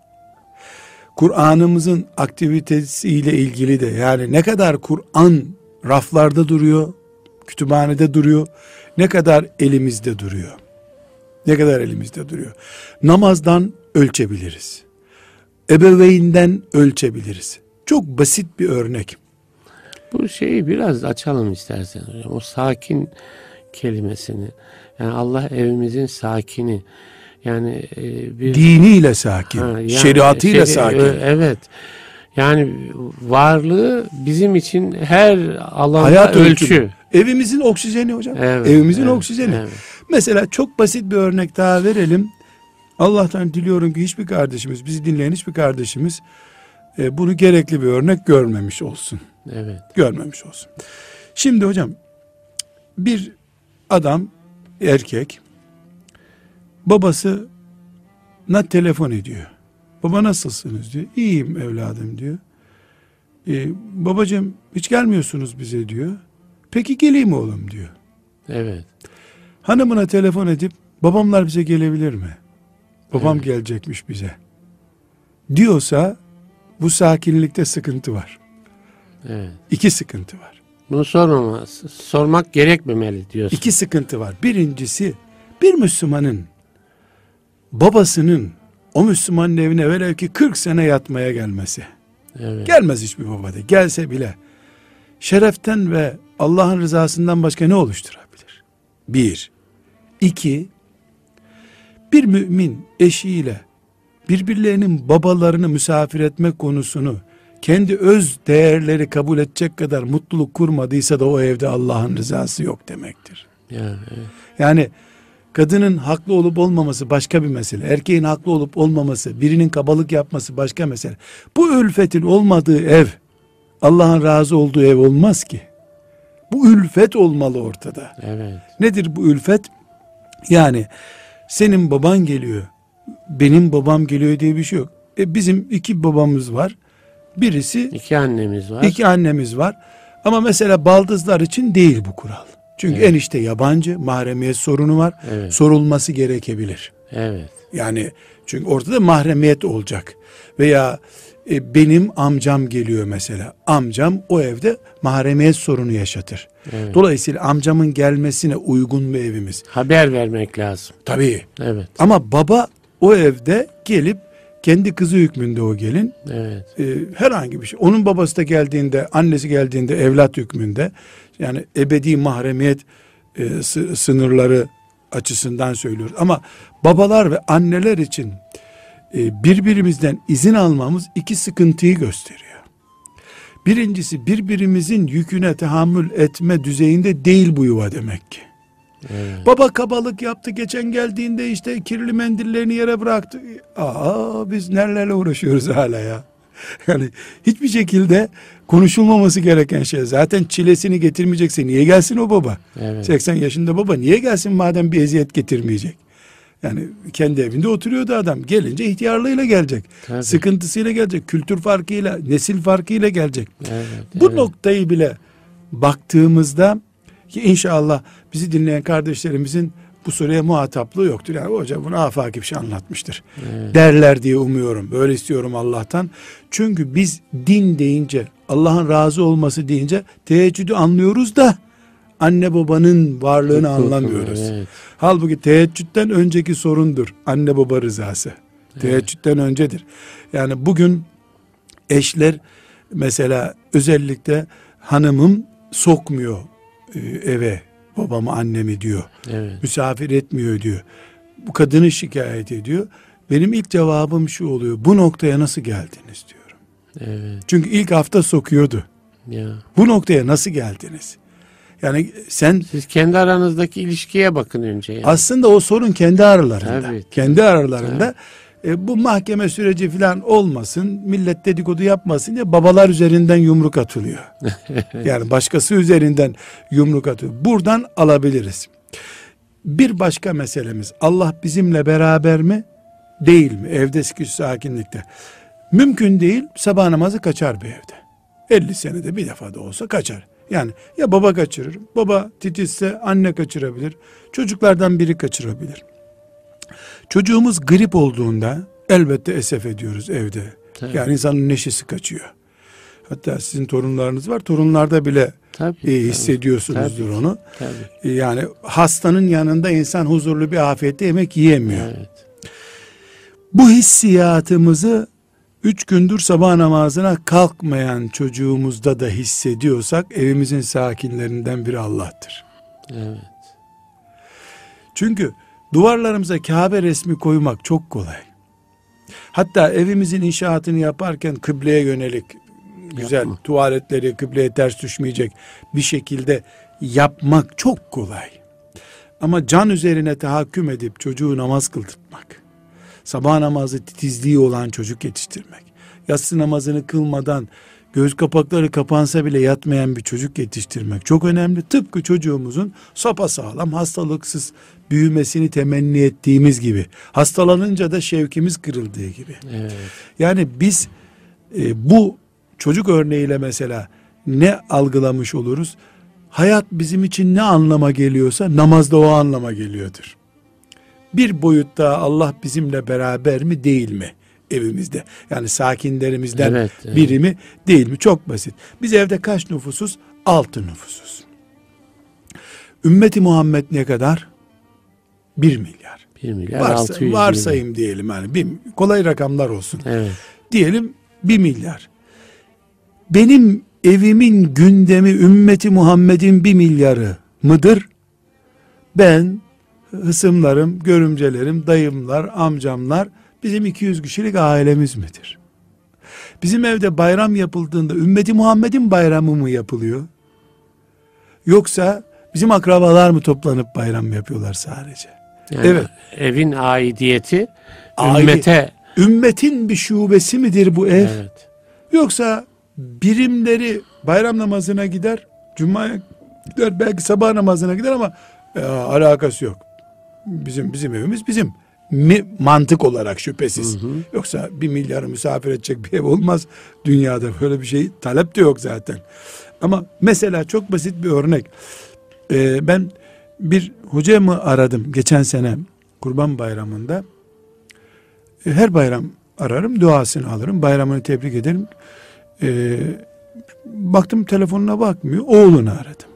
Kur'an'ımızın aktivitesiyle ilgili de yani ne kadar Kur'an raflarda duruyor, kütüphanede duruyor, ne kadar elimizde duruyor. Ne kadar elimizde duruyor. Namazdan ölçebiliriz. Ebeveynden ölçebiliriz. Çok basit bir örnek. Bu şeyi biraz açalım istersen hocam. O sakin kelimesini. Yani Allah evimizin sakini. Yani e, bir Diniyle sakin, Ha, yani şeriatıyla şey, sakin. e, Evet. Yani varlığı bizim için her alanda Hayat ölçü. ölçümü. Evimizin oksijeni hocam. Evet, Evimizin evet, oksijeni. evet. Mesela çok basit bir örnek daha verelim. Allah'tan diliyorum ki hiçbir kardeşimiz, bizi dinleyen hiçbir kardeşimiz e, bunu gerekli bir örnek görmemiş olsun. Evet. Görmemiş olsun. Şimdi hocam bir adam erkek babasına telefon ediyor. Baba nasılsınız diyor. İyiyim evladım diyor. E, babacığım hiç gelmiyorsunuz bize diyor. Peki geleyim oğlum diyor. Evet. Hanımına telefon edip babamlar bize gelebilir mi? Babam Evet. gelecekmiş bize. Diyorsa bu sakinlikte sıkıntı var. Evet. İki sıkıntı var. Bunu sormama, sormak gerekmemeli diyorsun. İki sıkıntı var. Birincisi bir Müslümanın babasının o Müslümanın evine velev ki 40 sene yatmaya gelmesi. Evet. Gelmez hiçbir baba de. Gelse bile şereften ve Allah'ın rızasından başka ne oluşturabilir? Bir. İki. Bir mümin eşiyle birbirlerinin babalarını misafir etme konusunu kendi öz değerleri kabul edecek kadar mutluluk kurmadıysa da o evde Allah'ın rızası yok demektir. Evet. Yani kadının haklı olup olmaması başka bir mesele. Erkeğin haklı olup olmaması, birinin kabalık yapması başka mesele. Bu ülfetin olmadığı ev, Allah'ın razı olduğu ev olmaz ki. Bu ülfet olmalı ortada. evet. Nedir bu ülfet? Yani senin baban geliyor, benim babam geliyor diye bir şey yok. E bizim iki babamız var. Birisi İki annemiz var. İki annemiz var. Ama mesela baldızlar için değil bu kural. Çünkü Evet. enişte yabancı, mahremiyet sorunu var. Evet. Sorulması gerekebilir. Evet. Yani çünkü ortada mahremiyet olacak. Veya e, benim amcam geliyor mesela. Amcam o evde mahremiyet sorunu yaşatır. Evet. Dolayısıyla amcamın gelmesine uygun bir evimiz. Haber vermek lazım. Tabii. Evet. Ama baba o evde gelip kendi kızı hükmünde o gelin Evet. e, herhangi bir şey. Onun babası da geldiğinde, annesi geldiğinde evlat hükmünde yani ebedi mahremiyet e, sı- sınırları açısından söylüyoruz. Ama babalar ve anneler için e, birbirimizden izin almamız iki sıkıntıyı gösteriyor. Birincisi birbirimizin yüküne tahammül etme düzeyinde değil bu yuva demek ki. Evet. Baba kabalık yaptı geçen geldiğinde işte kirli mendillerini yere bıraktı. Aa biz nelerle uğraşıyoruz hala ya. Yani hiçbir şekilde konuşulmaması gereken şey. Zaten çilesini getirmeyecekse niye gelsin o baba? Evet. 80 yaşında baba niye gelsin madem bir eziyet getirmeyecek? Yani kendi evinde oturuyordu adam. Gelince ihtiyarlığıyla gelecek. Tabii. Sıkıntısıyla gelecek. Kültür farkıyla, nesil farkıyla gelecek. Evet, Bu evet. noktayı bile baktığımızda ki inşallah bizi dinleyen kardeşlerimizin bu soruya muhataplığı yoktur. Yani hoca bunu afaki bir şey anlatmıştır. Evet. Derler diye umuyorum. Böyle istiyorum Allah'tan. Çünkü biz din deyince, Allah'ın razı olması deyince teheccüdü anlıyoruz da anne babanın varlığını anlamıyoruz. Evet. Halbuki teheccüden önceki sorundur anne baba rızası. Teheccüden öncedir. Yani bugün eşler mesela özellikle hanımım sokmuyor eve babamı annemi diyor. Evet. Misafir etmiyor diyor. Bu kadını şikayet ediyor. Benim ilk cevabım şu oluyor. Bu noktaya nasıl geldiniz diyorum. Evet. Çünkü ilk hafta sokuyordu. Ya. Bu noktaya nasıl geldiniz? Yani sen Siz kendi aranızdaki ilişkiye bakın önce. Yani. Aslında o sorun kendi aralarında. Tabii, kendi aralarında. E, bu mahkeme süreci falan olmasın, millet dedikodu yapmasın diye babalar üzerinden yumruk atılıyor. yani başkası üzerinden yumruk atıyor. Buradan alabiliriz. Bir başka meselemiz Allah bizimle beraber mi? Değil mi? Evde sıkış sakinlikte. Mümkün değil sabah namazı kaçar bir evde. 50 senede bir defa da olsa kaçar. Yani ya baba kaçırır, baba titizse anne kaçırabilir, çocuklardan biri kaçırabilir. Çocuğumuz grip olduğunda elbette esef ediyoruz evde. Tabii. Yani insanın neşesi kaçıyor. Hatta sizin torunlarınız var, torunlarda bile Tabii. e, hissediyorsunuzdur Tabii. onu. Tabii. E, Yani hastanın yanında insan huzurlu bir afiyette yemek yiyemiyor. Evet. Bu hissiyatımızı üç gündür sabah namazına kalkmayan çocuğumuzda da hissediyorsak evimizin sakinlerinden biri Allah'tır. Evet. Çünkü duvarlarımıza Kabe resmi koymak çok kolay. Hatta evimizin inşaatını yaparken kıbleye yönelik güzel Yapma. tuvaletleri kıbleye ters düşmeyecek bir şekilde yapmak çok kolay. Ama can üzerine tahakküm edip çocuğu namaz kıldırtmak, sabah namazı titizliği olan çocuk yetiştirmek, yatsı namazını kılmadan göz kapakları kapansa bile yatmayan bir çocuk yetiştirmek çok önemli. Tıpkı çocuğumuzun sağlam hastalıksız büyümesini temenni ettiğimiz gibi. Hastalanınca da şevkimiz kırıldığı gibi. Evet. Yani biz e, bu çocuk örneğiyle mesela ne algılamış oluruz? Hayat bizim için ne anlama geliyorsa namazda o anlama geliyordur. Bir boyutta Allah bizimle beraber mi değil mi evimizde? Yani sakinlerimizden Evet, evet. biri mi değil mi? Çok basit. Biz evde kaç nüfusuz? Altı nüfusuz. Ümmeti Muhammed ne kadar? Bir milyar. 1 milyar Varsa, 600 milyon. varsayım diyelim yani. Bir, kolay rakamlar olsun. Evet. Diyelim bir milyar. Benim evimin gündemi ümmeti Muhammed'in bir milyarı mıdır? Ben, hısımlarım, görümcelerim, dayımlar, amcamlar bizim 200 kişilik ailemiz midir? Bizim evde bayram yapıldığında ümmeti Muhammed'in bayramı mı yapılıyor? Yoksa bizim akrabalar mı toplanıp bayram yapıyorlar sadece? Yani Evet. Evin aidiyeti Aile- ümmete. Ümmetin bir şubesi midir bu ev? Evet. Yoksa birimleri bayram namazına gider, cumaya gider, belki sabah namazına gider ama e, alakası yok. Bizim bizim evimiz bizim. Mi, mantık olarak şüphesiz. Yoksa bir milyarı misafir edecek bir ev olmaz dünyada. Böyle bir şey talep de yok zaten. Ama mesela çok basit bir örnek. E, ben bir hocamı aradım geçen sene Kurban Bayramı'nda. E, her bayram ararım, duasını alırım, bayramını tebrik ederim. E, baktım telefonuna bakmıyor, oğlunu aradım.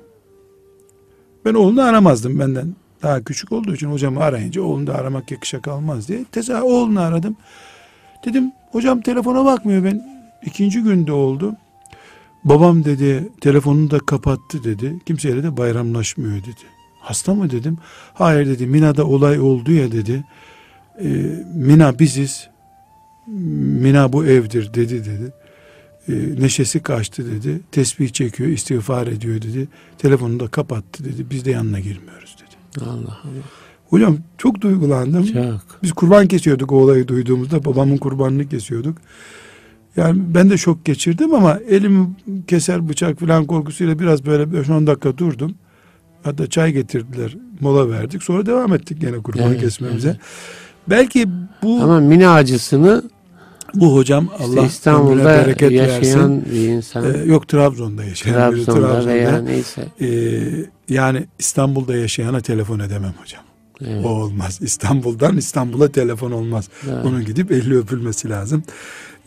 Ben oğlunu aramazdım benden daha küçük olduğu için hocamı arayınca oğlunu da aramak yakışa kalmaz diye. Teza oğlunu aradım. Dedim hocam telefona bakmıyor ben ikinci günde oldu. Babam dedi telefonunu da kapattı dedi. Kimseyle de bayramlaşmıyor dedi. Hasta mı dedim. Hayır dedi Mina'da olay oldu ya dedi. E, Mina biziz. Mina bu evdir dedi dedi. E, neşesi kaçtı dedi. Tesbih çekiyor, istiğfar ediyor dedi. Telefonunu da kapattı dedi. Biz de yanına girmiyoruz dedi. Allah Allah. Hocam çok duygulandım. Çok. Biz kurban kesiyorduk o olayı duyduğumuzda. Babamın kurbanını kesiyorduk. Yani ben de şok geçirdim ama elimi keser bıçak falan korkusuyla biraz böyle 5-10 dakika durdum. Hatta çay getirdiler. Mola verdik. Sonra devam ettik gene kurban Evet, kesmemize. evet. Belki bu Ama mini acısını bu hocam Allah İstanbul'da bereket yaşayan versin. bir insan. Ee, yok Trabzon'da yaşayan biri Trabzon'da veya neyse. Ee, yani İstanbul'da yaşayana telefon edemem hocam. Evet. O olmaz. İstanbul'dan İstanbul'a telefon olmaz. Evet. Onun gidip eli öpülmesi lazım.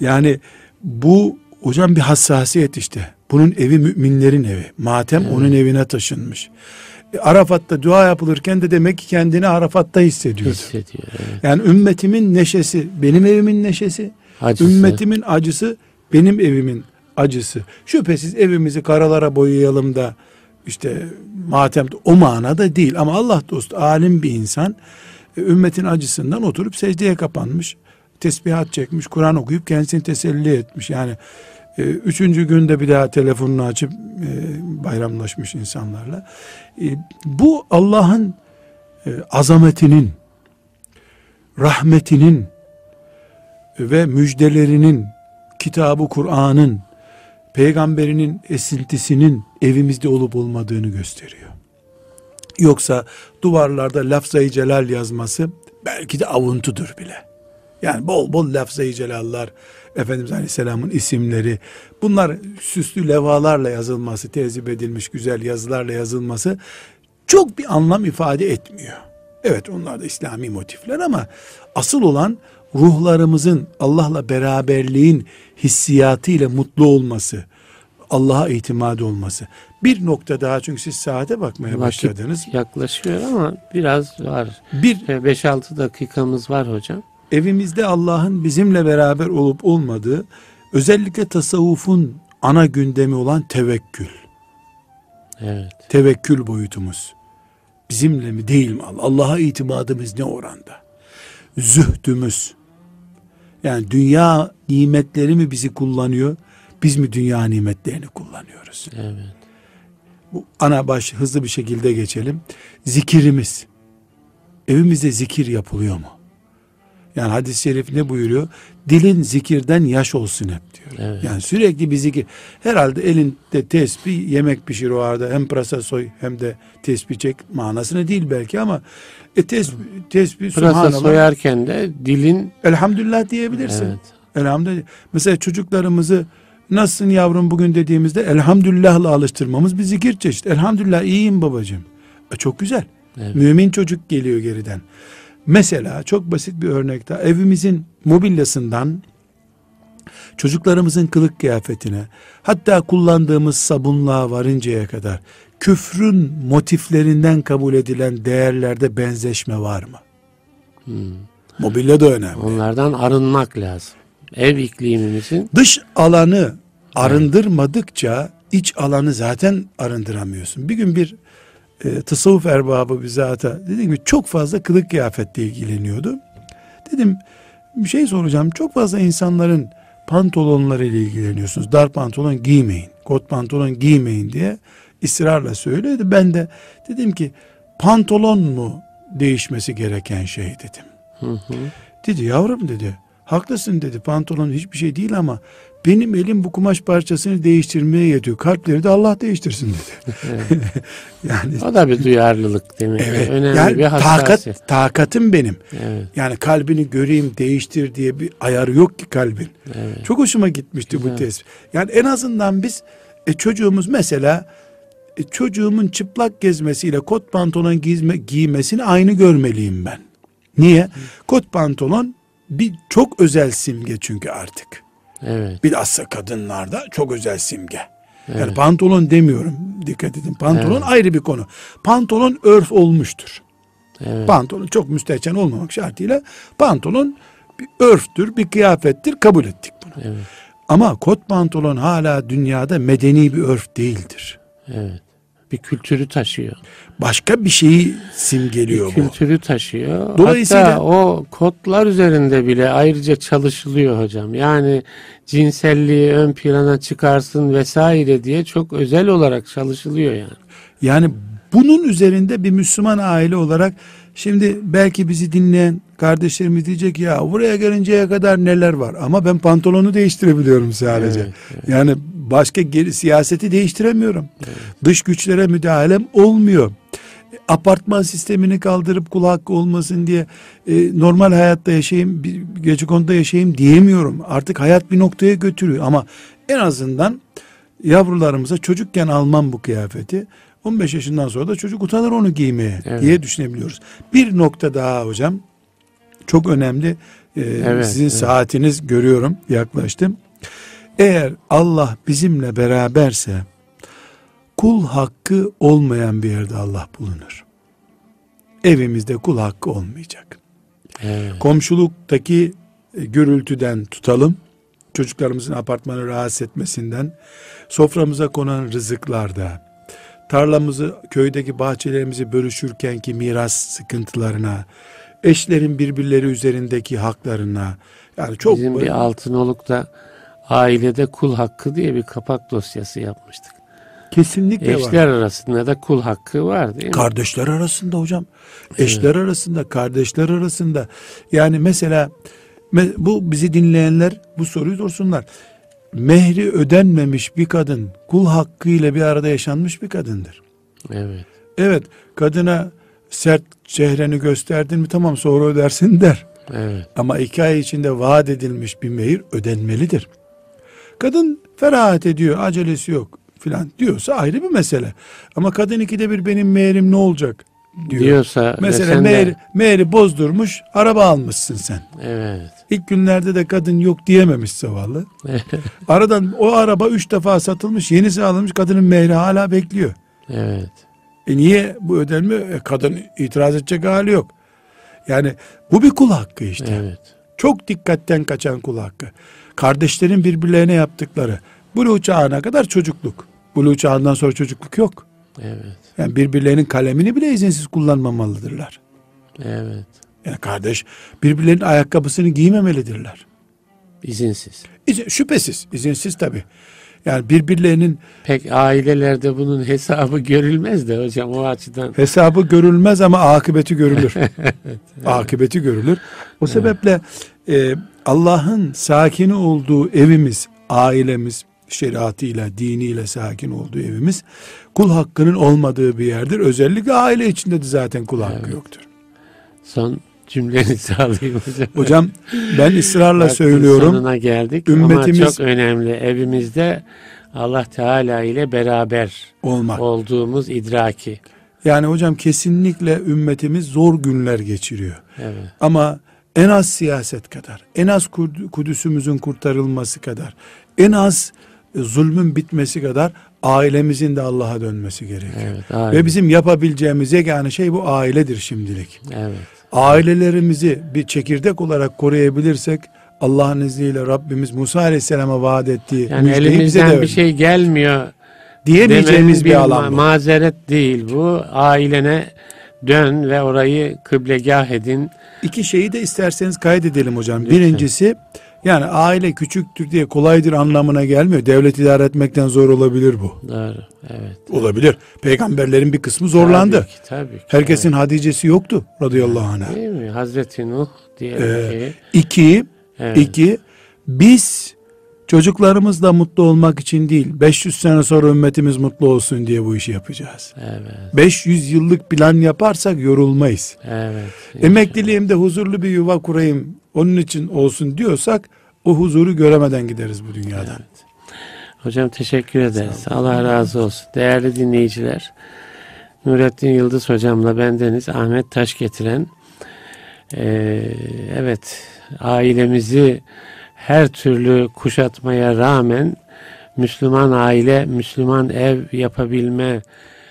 Yani bu hocam bir hassasiyet işte. Bunun evi müminlerin evi. Matem Evet. onun evine taşınmış. E, Arafat'ta dua yapılırken de demek ki kendini Arafat'ta hissediyordu. hissediyor. Evet. Yani ümmetimin neşesi benim evimin neşesi. Acısı. Ümmetimin acısı benim evimin acısı. Şüphesiz evimizi karalara boyayalım da işte matem o manada değil ama Allah dostu alim bir insan e, ümmetin acısından oturup secdeye kapanmış. Tesbihat çekmiş, Kur'an okuyup kendisini teselli etmiş. Yani e, üçüncü günde bir daha telefonunu açıp e, bayramlaşmış insanlarla. E, bu Allah'ın e, azametinin, rahmetinin ve müjdelerinin, kitabı Kur'an'ın, peygamberinin esintisinin evimizde olup olmadığını gösteriyor. Yoksa duvarlarda lafzayı celal yazması belki de avuntudur bile. Yani bol bol lafzayı celallar, Efendimiz Aleyhisselam'ın isimleri, bunlar süslü levalarla yazılması, tezip edilmiş güzel yazılarla yazılması çok bir anlam ifade etmiyor. Evet onlar da İslami motifler ama asıl olan ruhlarımızın Allah'la beraberliğin hissiyatıyla mutlu olması, Allah'a itimadı olması. Bir nokta daha çünkü siz saate bakmaya Vakit başladınız. yaklaşıyor ama biraz var. Bir 5-6 dakikamız var hocam. evimizde Allah'ın bizimle beraber olup olmadığı özellikle tasavvufun ana gündemi olan tevekkül. Evet. Tevekkül boyutumuz. Bizimle mi değil mi? Allah'a itimadımız ne oranda? Zühdümüz. Yani dünya nimetleri mi bizi kullanıyor? Biz mi dünya nimetlerini kullanıyoruz? Evet. Bu ana baş hızlı bir şekilde geçelim. Zikirimiz. Evimizde zikir yapılıyor mu? Yani hadis-i şerif ne buyuruyor? Dilin zikirden yaş olsun hep diyor. Evet. Yani sürekli bir zikir. Herhalde elinde tesbih yemek pişir o arada. Hem pırasa soy hem de tesbih çek. Manasını değil belki ama e, tesbih, tesbih Pırasa soyarken de dilin Elhamdülillah diyebilirsin. evet. Elhamdülillah. Mesela çocuklarımızı nasılsın yavrum bugün dediğimizde elhamdülillahla alıştırmamız bir zikir çeşit. Elhamdülillah iyiyim babacığım. E, çok güzel. Evet. Mümin çocuk geliyor geriden. Mesela çok basit bir örnek daha. Evimizin mobilyasından çocuklarımızın kılık kıyafetine hatta kullandığımız sabunluğa varıncaya kadar küfrün motiflerinden kabul edilen değerlerde benzeşme var mı? Hmm. Mobilya da önemli. Onlardan arınmak lazım. Ev iklimimizin Dış alanı arındırmadıkça iç alanı zaten arındıramıyorsun. Bir gün bir e, tasavvuf erbabı bir zata dedim ki çok fazla kılık kıyafetle ilgileniyordu. Dedim bir şey soracağım. Çok fazla insanların pantolonları ile ilgileniyorsunuz. Dar pantolon giymeyin. Kot pantolon giymeyin diye ısrarla söyledi. Ben de dedim ki pantolon mu değişmesi gereken şey dedim. hı hı. Dedi yavrum dedi. Haklısın dedi. Pantolon hiçbir şey değil ama benim elim bu kumaş parçasını değiştirmeye yetiyor. Kalpleri de Allah değiştirsin dedi. yani o da bir duyarlılık demek. ki. evet. Önemli yani bir hassasiyet. takat takatım benim. Evet. Yani kalbini göreyim, değiştir diye bir ayarı yok ki kalbin. Evet. Çok hoşuma gitmişti bu Güzel. tespit. Yani en azından biz e, çocuğumuz mesela e, çocuğumun çıplak gezmesiyle kot pantolon giyme, giymesini aynı görmeliyim ben. Niye? Kot pantolon bir çok özel simge çünkü artık. Evet. Bilhassa kadınlarda çok özel simge. Yani Evet. pantolon demiyorum. Dikkat edin. Pantolon Evet. ayrı bir konu. Pantolon örf olmuştur. Evet. Pantolon çok müstehcen olmamak şartıyla pantolon bir örftür, bir kıyafettir. Kabul ettik bunu. Evet. Ama kot pantolon hala dünyada medeni bir örf değildir. Evet. Bir kültürü taşıyor. Başka bir şeyi Bir simgeliyor bu. kültürü taşıyor. Dolayısıyla- Hatta o kodlar üzerinde bile ayrıca çalışılıyor hocam. Yani cinselliği ön plana çıkarsın vesaire diye çok özel olarak çalışılıyor yani. Yani bunun üzerinde bir Müslüman aile olarak şimdi belki bizi dinleyen kardeşlerimiz diyecek ya buraya gelinceye kadar neler var ama ben pantolonu değiştirebiliyorum sadece. Evet, evet. Yani başka geri, siyaseti değiştiremiyorum. Dış güçlere müdahalem olmuyor. apartman sistemini kaldırıp kul hakkı olmasın diye e, normal hayatta yaşayayım, bir gece konuda yaşayayım diyemiyorum. Artık hayat bir noktaya götürüyor ama en azından yavrularımıza çocukken almam bu kıyafeti. 15 yaşından sonra da çocuk utanır onu giymeye Evet. diye düşünebiliyoruz. Bir nokta daha hocam çok önemli. Ee, Evet, sizin evet. saatiniz görüyorum yaklaştım. Eğer Allah bizimle beraberse kul hakkı olmayan bir yerde Allah bulunur. Evimizde kul hakkı olmayacak. Evet. Komşuluktaki e, gürültüden tutalım. Çocuklarımızın apartmanı rahatsız etmesinden, soframıza konan rızıklarda, tarlamızı, köydeki bahçelerimizi bölüşürkenki miras sıkıntılarına, eşlerin birbirleri üzerindeki haklarına, yani çok Bizim bir Altınoluk'ta ailede kul hakkı diye bir kapak dosyası yapmıştık. kesinlikle var. Eşler arasında da kul hakkı var değil mi? Kardeşler arasında hocam. Eşler arasında, kardeşler arasında. Yani mesela me- bu bizi dinleyenler bu soruyu sorsunlar. Mehri ödenmemiş bir kadın kul hakkıyla bir arada yaşanmış bir kadındır. evet. Evet kadına sert çehreni gösterdin mi tamam sonra ödersin der. Evet. Ama iki ay içinde vaat edilmiş bir mehir ödenmelidir. Kadın ferahat ediyor, acelesi yok filan diyorsa ayrı bir mesele. Ama kadın ikide bir benim mehirim ne olacak diyor. Diyorsa Mesela sen de- mehri bozdurmuş, araba almışsın sen. Evet. İlk günlerde de kadın yok diyememiş zavallı. Aradan o araba üç defa satılmış, yenisi alınmış, kadının mehri hala bekliyor. evet. E niye bu ödenmiyor? E kadın itiraz edecek hali yok. Yani bu bir kul hakkı işte. Evet. Çok dikkatten kaçan kul hakkı. Kardeşlerin birbirlerine yaptıkları. Buluğ çağına kadar çocukluk. Buluğ çağından sonra çocukluk yok. Evet. Yani birbirlerinin kalemini bile izinsiz kullanmamalıdırlar. Evet. Yani kardeş birbirlerinin ayakkabısını giymemelidirler. İzinsiz. İzin, şüphesiz, izinsiz tabi. Yani birbirlerinin Pek ailelerde bunun hesabı görülmez de hocam o açıdan. hesabı görülmez ama akıbeti görülür. Akıbeti görülür. O sebeple e, Allah'ın sakini olduğu evimiz, ailemiz, şeriatıyla, diniyle sakin olduğu evimiz kul hakkının olmadığı bir yerdir. Özellikle aile içinde de zaten kul hakkı Evet. yoktur. Son cümlenizi alayım hocam. Hocam ben ısrarla Vaktin söylüyorum. Sonuna geldik Ümmetimiz- ama çok önemli. Evimizde Allah Teala ile beraber Olmak. olduğumuz idraki. Yani hocam kesinlikle ümmetimiz zor günler geçiriyor. Evet. Ama en az siyaset kadar, en az Kud- Kudüs'ümüzün kurtarılması kadar, en az e, zulmün bitmesi kadar ailemizin de Allah'a dönmesi gerekiyor. Evet. Ve bizim yapabileceğimiz yegane şey bu ailedir şimdilik. Evet. Ailelerimizi bir çekirdek olarak koruyabilirsek Allah'ın izniyle Rabbimiz Musa Aleyhisselam'a vaat ettiği Yani bize de elimizden bir şey gelmiyor diyemeyeceğimiz bir bir alan bu. mazeret değil bu. Ailene dön ve orayı kıblegah edin. İki şeyi de isterseniz kaydedelim hocam. Lütfen. Birincisi yani aile küçüktür diye kolaydır anlamına gelmiyor. Devlet idare etmekten zor olabilir bu. Doğru. Evet. Olabilir. Peygamberlerin bir kısmı zorlandı. Tabii ki, tabii ki. Herkesin Hadice'si yoktu radıyallahu. Evet. Değil mi? Hazreti Nuh diyelim Ee, ki. İki, Evet. iki, biz çocuklarımızla mutlu olmak için değil, 500 sene sonra ümmetimiz mutlu olsun diye bu işi yapacağız. Evet. 500 yıllık plan yaparsak yorulmayız. Evet. Emekliliğimde huzurlu bir yuva kurayım, onun için olsun diyorsak o huzuru göremeden gideriz bu dünyadan. Hocam teşekkür ederiz. Allah razı olsun. Değerli dinleyiciler. Nurettin Yıldız hocamla bendeniz Ahmet Taş getiren eee, evet ailemizi her türlü kuşatmaya rağmen Müslüman aile, Müslüman ev yapabilme